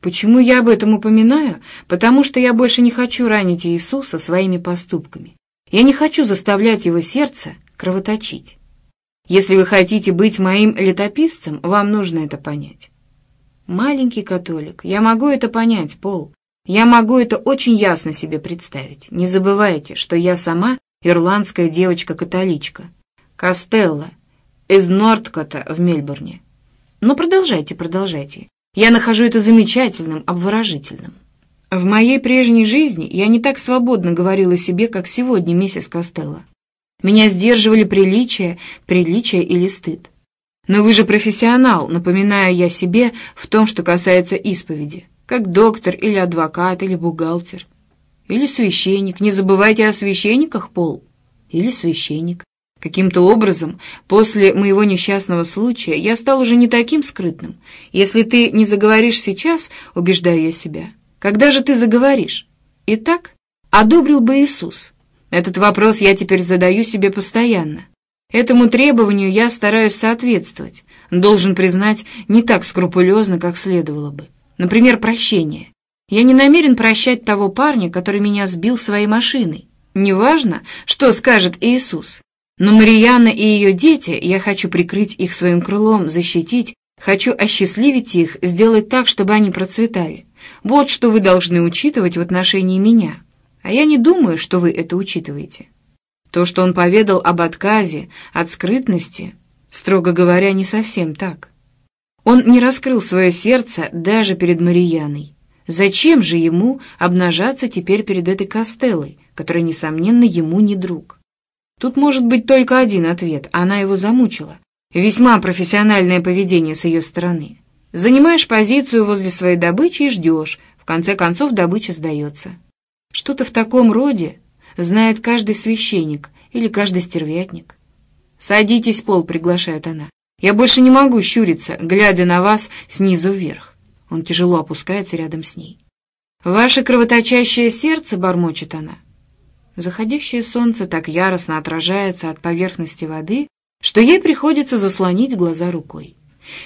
[SPEAKER 1] Почему я об этом упоминаю? Потому что я больше не хочу ранить Иисуса своими поступками. Я не хочу заставлять его сердце кровоточить. Если вы хотите быть моим летописцем, вам нужно это понять. Маленький католик, я могу это понять, Пол. Я могу это очень ясно себе представить. Не забывайте, что я сама ирландская девочка-католичка. Костелло, из Нордкота в Мельбурне. Но продолжайте, продолжайте. Я нахожу это замечательным, обворожительным. В моей прежней жизни я не так свободно говорила себе, как сегодня, миссис Костелло. Меня сдерживали приличия, приличия или стыд. Но вы же профессионал, напоминаю я себе в том, что касается исповеди, как доктор или адвокат или бухгалтер. Или священник, не забывайте о священниках, Пол. Или священник. Каким-то образом, после моего несчастного случая, я стал уже не таким скрытным. Если ты не заговоришь сейчас, убеждаю я себя, когда же ты заговоришь? Итак, одобрил бы Иисус. Этот вопрос я теперь задаю себе постоянно. Этому требованию я стараюсь соответствовать. Должен признать, не так скрупулезно, как следовало бы. Например, прощение. Я не намерен прощать того парня, который меня сбил своей машиной. Неважно, что скажет Иисус. Но Марияна и ее дети, я хочу прикрыть их своим крылом, защитить, хочу осчастливить их, сделать так, чтобы они процветали. Вот что вы должны учитывать в отношении меня. А я не думаю, что вы это учитываете. То, что он поведал об отказе, от скрытности, строго говоря, не совсем так. Он не раскрыл свое сердце даже перед Марияной. Зачем же ему обнажаться теперь перед этой Костеллой, которая, несомненно, ему не друг? Тут может быть только один ответ. Она его замучила. Весьма профессиональное поведение с ее стороны. Занимаешь позицию возле своей добычи и ждешь. В конце концов, добыча сдается. Что-то в таком роде знает каждый священник или каждый стервятник. «Садитесь, Пол», — приглашает она. «Я больше не могу щуриться, глядя на вас снизу вверх». Он тяжело опускается рядом с ней. «Ваше кровоточащее сердце», — бормочет она. Заходящее солнце так яростно отражается от поверхности воды, что ей приходится заслонить глаза рукой.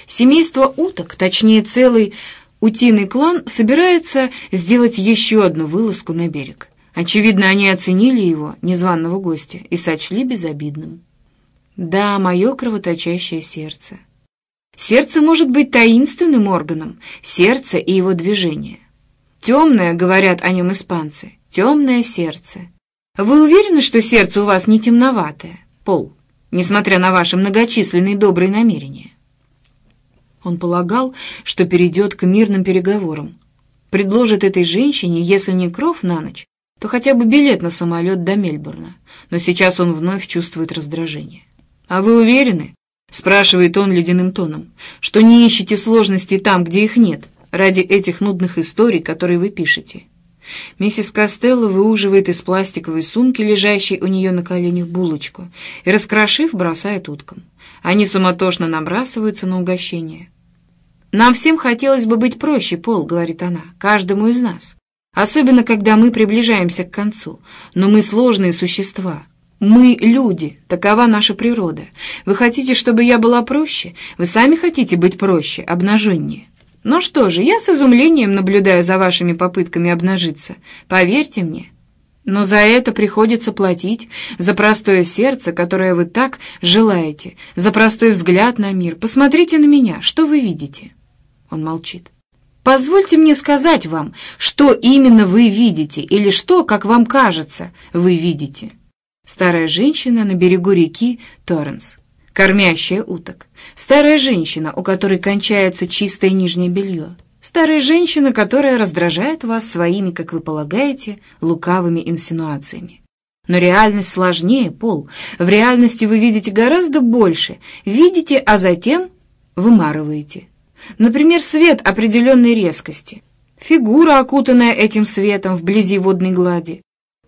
[SPEAKER 1] Семейство уток, точнее целый утиный клан собирается сделать еще одну вылазку на берег. Очевидно, они оценили его, незваного гостя, и сочли безобидным. Да, мое кровоточащее сердце. Сердце может быть таинственным органом, сердце и его движение. Темное, говорят о нем испанцы, темное сердце. Вы уверены, что сердце у вас не темноватое, Пол, несмотря на ваши многочисленные добрые намерения? Он полагал, что перейдет к мирным переговорам. Предложит этой женщине, если не кров на ночь, то хотя бы билет на самолет до Мельбурна. Но сейчас он вновь чувствует раздражение. «А вы уверены? — спрашивает он ледяным тоном, — что не ищете сложностей там, где их нет, ради этих нудных историй, которые вы пишете. Миссис Костелло выуживает из пластиковой сумки, лежащей у нее на коленях, булочку и, раскрошив, бросает уткам. Они суматошно набрасываются на угощение. «Нам всем хотелось бы быть проще, Пол», — говорит она, — «каждому из нас. Особенно, когда мы приближаемся к концу. Но мы сложные существа. Мы люди, такова наша природа. Вы хотите, чтобы я была проще? Вы сами хотите быть проще, обнаженнее. Ну что же, я с изумлением наблюдаю за вашими попытками обнажиться. Поверьте мне. Но за это приходится платить, за простое сердце, которое вы так желаете, за простой взгляд на мир. Посмотрите на меня, что вы видите?» Он молчит. «Позвольте мне сказать вам, что именно вы видите, или что, как вам кажется, вы видите». Старая женщина на берегу реки Торренс кормящая уток, старая женщина, у которой кончается чистое нижнее белье, старая женщина, которая раздражает вас своими, как вы полагаете, лукавыми инсинуациями. Но реальность сложнее, Пол. В реальности вы видите гораздо больше. Видите, а затем вымарываете. Например, свет определенной резкости. Фигура, окутанная этим светом вблизи водной глади.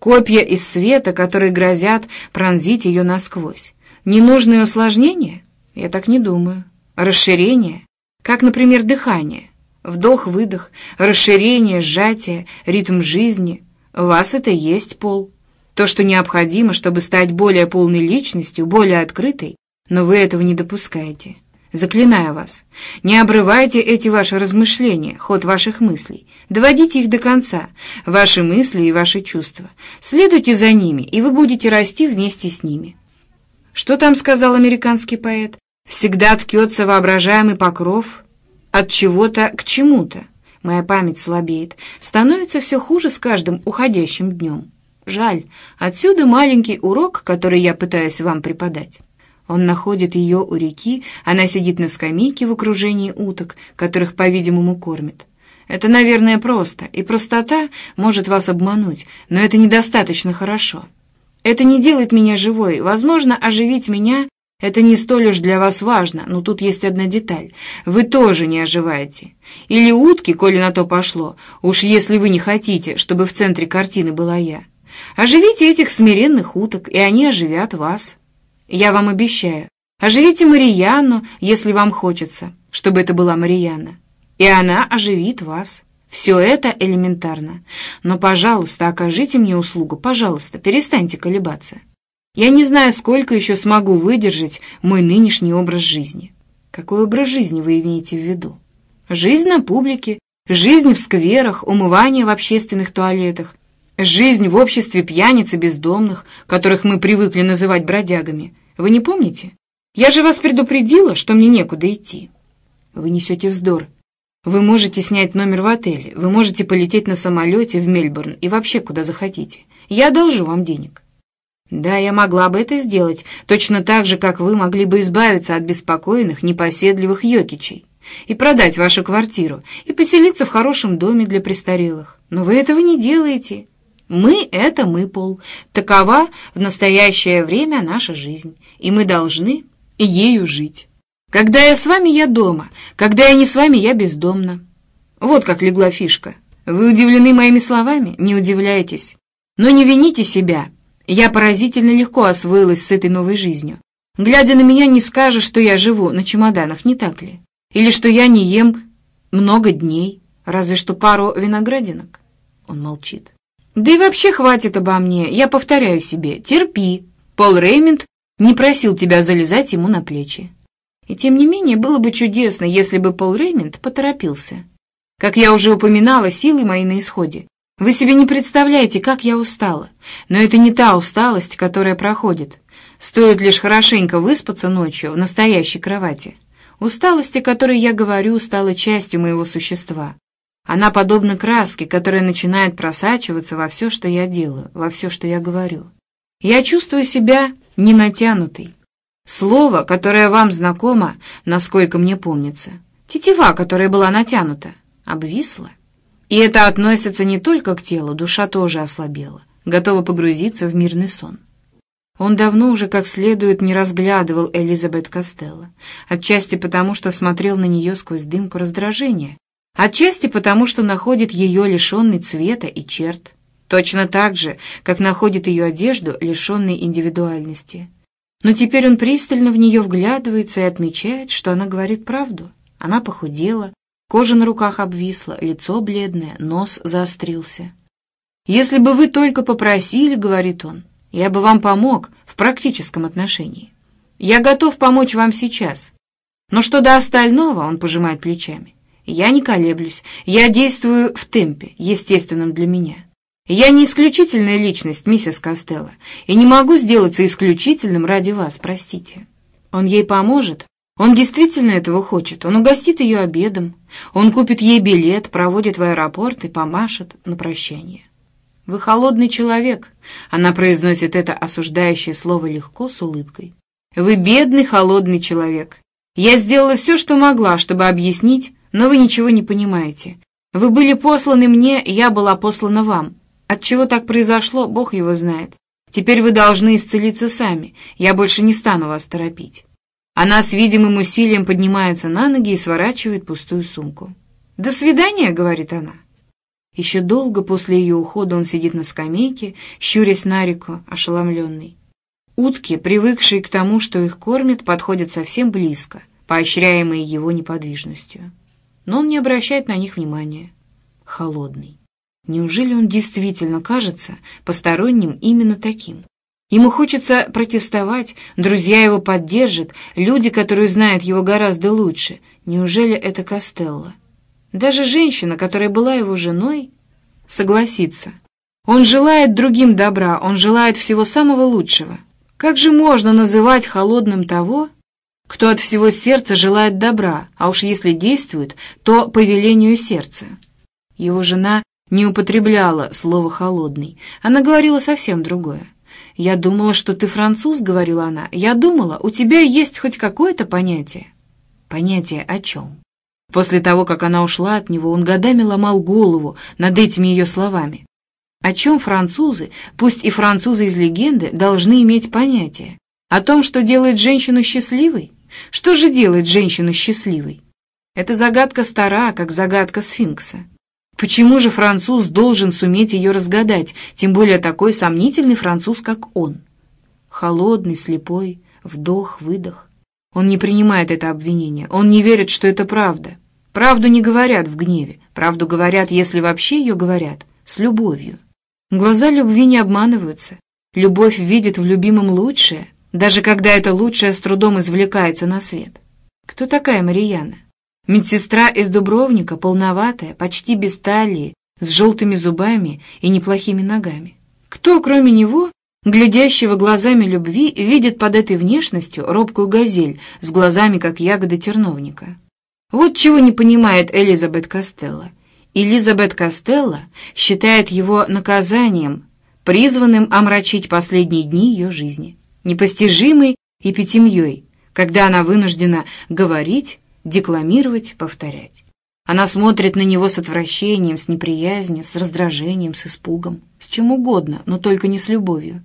[SPEAKER 1] Копья из света, которые грозят пронзить ее насквозь. Ненужные усложнения? Я так не думаю. Расширение? Как, например, дыхание. Вдох-выдох, расширение, сжатие, ритм жизни. У вас это есть, Пол. То, что необходимо, чтобы стать более полной личностью, более открытой, но вы этого не допускаете. Заклинаю вас, не обрывайте эти ваши размышления, ход ваших мыслей. Доводите их до конца, ваши мысли и ваши чувства. Следуйте за ними, и вы будете расти вместе с ними. Что там сказал американский поэт? Всегда ткется воображаемый покров от чего-то к чему-то. Моя память слабеет, становится все хуже с каждым уходящим днем. Жаль, отсюда маленький урок, который я пытаюсь вам преподать. Он находит ее у реки, она сидит на скамейке в окружении уток, которых, по-видимому, кормит. Это, наверное, просто, и простота может вас обмануть, но это недостаточно хорошо. Это не делает меня живой. Возможно, оживить меня — это не столь уж для вас важно, но тут есть одна деталь. Вы тоже не оживаете. Или утки, коли на то пошло, уж если вы не хотите, чтобы в центре картины была я. Оживите этих смиренных уток, и они оживят вас. Я вам обещаю. Оживите Марияну, если вам хочется, чтобы это была Марияна. И она оживит вас. Все это элементарно. Но, пожалуйста, окажите мне услугу, пожалуйста, перестаньте колебаться. Я не знаю, сколько еще смогу выдержать мой нынешний образ жизни. Какой образ жизни вы имеете в виду? Жизнь на публике, жизнь в скверах, умывание в общественных туалетах, жизнь в обществе пьяниц и бездомных, которых мы привыкли называть бродягами. Вы не помните? Я же вас предупредила, что мне некуда идти. Вы несете вздор. Вы можете снять номер в отеле, вы можете полететь на самолете в Мельбурн и вообще куда захотите. Я одолжу вам денег. Да, я могла бы это сделать, точно так же, как вы могли бы избавиться от беспокойных, непоседливых йокичей и продать вашу квартиру, и поселиться в хорошем доме для престарелых. Но вы этого не делаете. Мы — это мы, Пол. Такова в настоящее время наша жизнь, и мы должны ею жить. Когда я с вами, я дома. Когда я не с вами, я бездомна. Вот как легла фишка. Вы удивлены моими словами? Не удивляйтесь. Но не вините себя. Я поразительно легко освоилась с этой новой жизнью. Глядя на меня, не скажешь, что я живу на чемоданах, не так ли? Или что я не ем много дней, разве что пару виноградинок. Он молчит. Да и вообще хватит обо мне, я повторяю себе, терпи. Пол Реймонд не просил тебя залезать ему на плечи. И тем не менее, было бы чудесно, если бы Пол Реймонд поторопился. Как я уже упоминала, силы мои на исходе. Вы себе не представляете, как я устала. Но это не та усталость, которая проходит. Стоит лишь хорошенько выспаться ночью в настоящей кровати. Усталость, о которой я говорю, стала частью моего существа. Она подобна краске, которая начинает просачиваться во все, что я делаю, во все, что я говорю. Я чувствую себя не натянутой, Слово, которое вам знакомо, насколько мне помнится. Тетива, которая была натянута, обвисла. И это относится не только к телу, душа тоже ослабела, готова погрузиться в мирный сон. Он давно уже как следует не разглядывал Элизабет Костелло, отчасти потому, что смотрел на нее сквозь дымку раздражения, отчасти потому, что находит ее лишенной цвета и черт, точно так же, как находит ее одежду, лишенной индивидуальности. Но теперь он пристально в нее вглядывается и отмечает, что она говорит правду. Она похудела, кожа на руках обвисла, лицо бледное, нос заострился. «Если бы вы только попросили, — говорит он, — я бы вам помог в практическом отношении. Я готов помочь вам сейчас. Но что до остального, — он пожимает плечами, — я не колеблюсь, я действую в темпе, естественном для меня. Я не исключительная личность, миссис Костелло, и не могу сделаться исключительным ради вас, простите. Он ей поможет, он действительно этого хочет. Он угостит ее обедом. Он купит ей билет, проводит в аэропорт и помашет на прощание. «Вы холодный человек», — она произносит это осуждающее слово легко, с улыбкой. «Вы бедный, холодный человек. Я сделала все, что могла, чтобы объяснить, но вы ничего не понимаете. Вы были посланы мне, я была послана вам. От чего так произошло, Бог его знает. Теперь вы должны исцелиться сами. Я больше не стану вас торопить». Она с видимым усилием поднимается на ноги и сворачивает пустую сумку. «До свидания», — говорит она. Еще долго после ее ухода он сидит на скамейке, щурясь на реку, ошеломленный. Утки, привыкшие к тому, что их кормят, подходят совсем близко, поощряемые его неподвижностью. Но он не обращает на них внимания. Холодный. Неужели он действительно кажется посторонним именно таким? Ему хочется протестовать, друзья его поддержат, люди, которые знают его гораздо лучше. Неужели это Костелло? Даже женщина, которая была его женой, согласится. Он желает другим добра, он желает всего самого лучшего. Как же можно называть холодным того, кто от всего сердца желает добра, а уж если действует, то по велению сердца? Его жена не употребляла слово «холодный», она говорила совсем другое. «Я думала, что ты француз», — говорила она. «Я думала, у тебя есть хоть какое-то понятие». «Понятие о чем?» После того, как она ушла от него, он годами ломал голову над этими ее словами. О чем французы, пусть и французы из легенды, должны иметь понятие? О том, что делает женщину счастливой? Что же делает женщину счастливой? Эта загадка стара, как загадка сфинкса. Почему же француз должен суметь ее разгадать, тем более такой сомнительный француз, как он? Холодный, слепой, вдох-выдох. Он не принимает это обвинение, он не верит, что это правда. Правду не говорят в гневе, правду говорят, если вообще ее говорят, с любовью. Глаза любви не обманываются. Любовь видит в любимом лучшее, даже когда это лучшее с трудом извлекается на свет. Кто такая Марияна? Медсестра из Дубровника, полноватая, почти без талии, с желтыми зубами и неплохими ногами. Кто, кроме него, глядящего глазами любви, видит под этой внешностью робкую газель с глазами, как ягоды терновника? Вот чего не понимает Элизабет Костелло. Элизабет Костелло считает его наказанием, призванным омрачить последние дни ее жизни, непостижимой эпитемьей, когда она вынуждена говорить, декламировать, повторять. Она смотрит на него с отвращением, с неприязнью, с раздражением, с испугом, с чем угодно, но только не с любовью.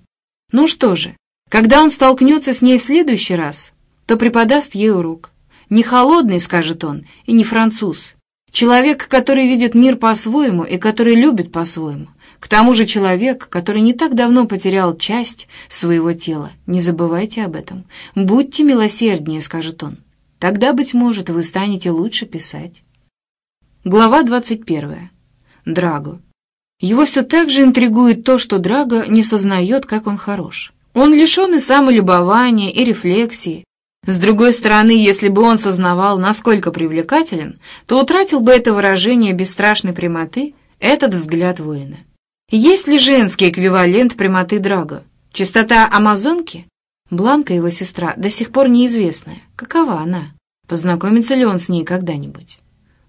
[SPEAKER 1] Ну что же, когда он столкнется с ней в следующий раз, то преподаст ей урок. Не холодный, скажет он, и не француз. Человек, который видит мир по-своему и который любит по-своему. К тому же человек, который не так давно потерял часть своего тела. Не забывайте об этом. Будьте милосерднее, скажет он. Тогда, быть может, вы станете лучше писать. Глава 21. Драго. Его все так же интригует то, что Драго не сознает, как он хорош. Он лишен и самолюбования, и рефлексии, с другой стороны, если бы он сознавал, насколько привлекателен, то утратил бы это выражение бесстрашной прямоты, этот взгляд воина. Есть ли женский эквивалент прямоты Драго? Чистота амазонки? Бланка, его сестра, до сих пор неизвестная. Какова она? Познакомится ли он с ней когда-нибудь?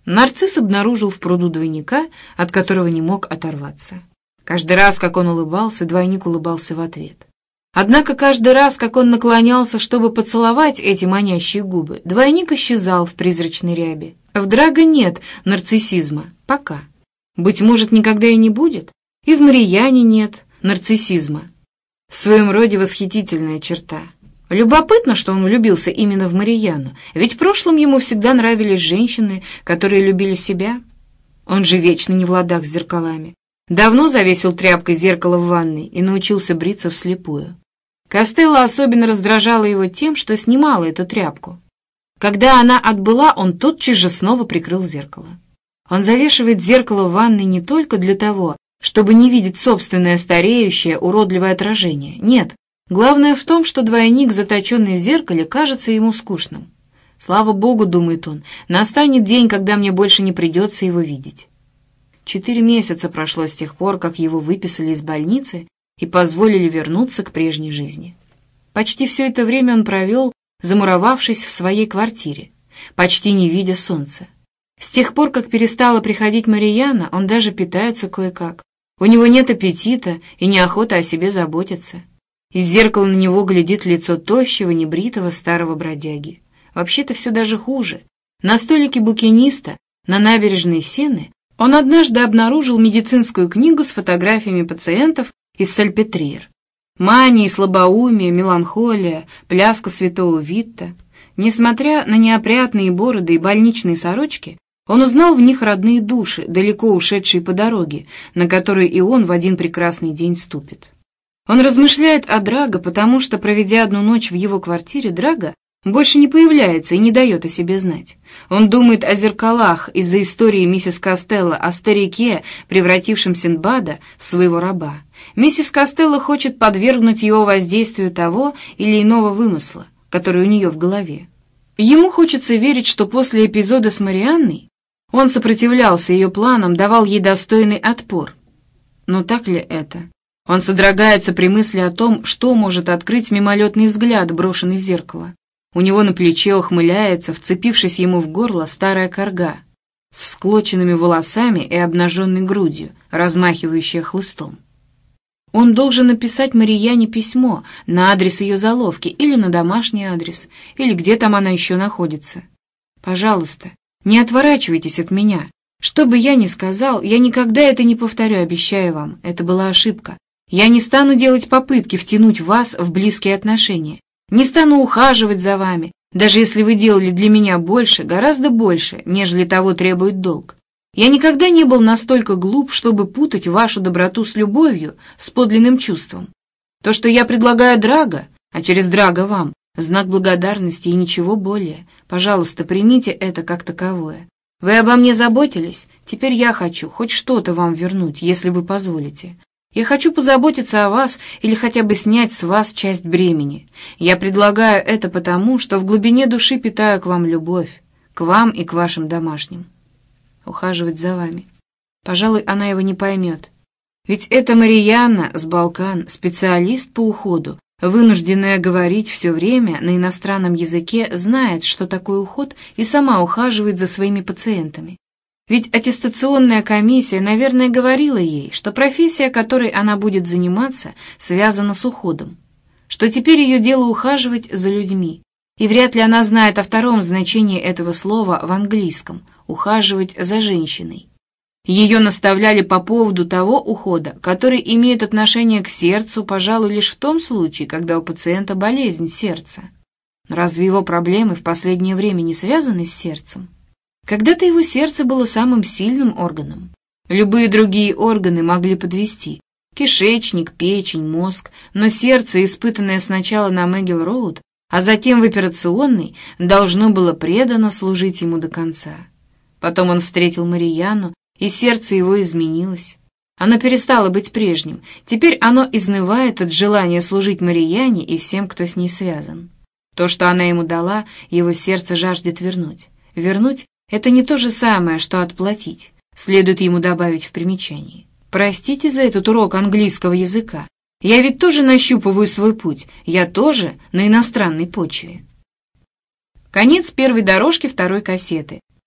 [SPEAKER 1] Нарцисс обнаружил в пруду двойника, от которого не мог оторваться. Каждый раз, как он улыбался, двойник улыбался в ответ. Однако каждый раз, как он наклонялся, чтобы поцеловать эти манящие губы, двойник исчезал в призрачной рябе. В Драго нет нарциссизма. Пока. Быть может, никогда и не будет. И в Марияне нет нарциссизма. В своем роде восхитительная черта. Любопытно, что он влюбился именно в Марияну, ведь в прошлом ему всегда нравились женщины, которые любили себя. Он же вечно не в ладах с зеркалами. Давно завесил тряпкой зеркало в ванной и научился бриться вслепую. Костелло особенно раздражала его тем, что снимала эту тряпку. Когда она отбыла, он тотчас же снова прикрыл зеркало. Он завешивает зеркало в ванной не только для того, чтобы не видеть собственное стареющее, уродливое отражение. Нет, главное в том, что двойник, заточенный в зеркале, кажется ему скучным. Слава Богу, думает он, настанет день, когда мне больше не придется его видеть. Четыре месяца прошло с тех пор, как его выписали из больницы и позволили вернуться к прежней жизни. Почти все это время он провел, замуровавшись в своей квартире, почти не видя солнца. С тех пор, как перестала приходить Марияна, он даже питается кое-как. У него нет аппетита и неохота о себе заботиться. Из зеркала на него глядит лицо тощего, небритого старого бродяги. Вообще-то все даже хуже. На столике букиниста на набережной Сены он однажды обнаружил медицинскую книгу с фотографиями пациентов из Сальпетриер. Мания, слабоумие, меланхолия, пляска святого Витта. Несмотря на неопрятные бороды и больничные сорочки, он узнал в них родные души, далеко ушедшие по дороге, на которую и он в один прекрасный день ступит. Он размышляет о Драго, потому что, проведя одну ночь в его квартире, Драго больше не появляется и не дает о себе знать. Он думает о зеркалах из-за истории миссис Костелло, о старике, превратившем Синдбада в своего раба. Миссис Костелло хочет подвергнуть его воздействию того или иного вымысла, который у нее в голове. Ему хочется верить, что после эпизода с Марианной он сопротивлялся ее планам, давал ей достойный отпор. Но так ли это? Он содрогается при мысли о том, что может открыть мимолетный взгляд, брошенный в зеркало. У него на плече ухмыляется, вцепившись ему в горло, старая корга с всклоченными волосами и обнаженной грудью, размахивающая хлыстом. Он должен написать Марияне письмо на адрес ее заловки или на домашний адрес, или где там она еще находится. Пожалуйста, не отворачивайтесь от меня. Что бы я ни сказал, я никогда это не повторю, обещаю вам. Это была ошибка. Я не стану делать попытки втянуть вас в близкие отношения. Не стану ухаживать за вами, даже если вы делали для меня больше, гораздо больше, нежели того требует долг. Я никогда не был настолько глуп, чтобы путать вашу доброту с любовью, с подлинным чувством. То, что я предлагаю Драго, а через Драго вам, знак благодарности и ничего более. Пожалуйста, примите это как таковое. Вы обо мне заботились, теперь я хочу хоть что-то вам вернуть, если вы позволите. Я хочу позаботиться о вас или хотя бы снять с вас часть бремени. Я предлагаю это потому, что в глубине души питаю к вам любовь, к вам и к вашим домашним. Ухаживать за вами. Пожалуй, она его не поймет. Ведь это Марияна с Балкан, специалист по уходу, вынужденная говорить все время на иностранном языке, знает, что такое уход, и сама ухаживает за своими пациентами. Ведь аттестационная комиссия, наверное, говорила ей, что профессия, которой она будет заниматься, связана с уходом, что теперь ее дело ухаживать за людьми. И вряд ли она знает о втором значении этого слова в английском – ухаживать за женщиной. Ее наставляли по поводу того ухода, который имеет отношение к сердцу, пожалуй, лишь в том случае, когда у пациента болезнь сердца. Разве его проблемы в последнее время не связаны с сердцем? Когда-то его сердце было самым сильным органом. Любые другие органы могли подвести – кишечник, печень, мозг, но сердце, испытанное сначала на Мэггил-Роуд, а затем в операционной, должно было предано служить ему до конца. Потом он встретил Марияну, и сердце его изменилось. Оно перестало быть прежним. Теперь оно изнывает от желания служить Марияне и всем, кто с ней связан. То, что она ему дала, его сердце жаждет вернуть. Вернуть — это не то же самое, что отплатить, следует ему добавить в примечании. Простите за этот урок английского языка. Я ведь тоже нащупываю свой путь, я тоже на иностранной почве. Конец первой дорожки второй кассеты.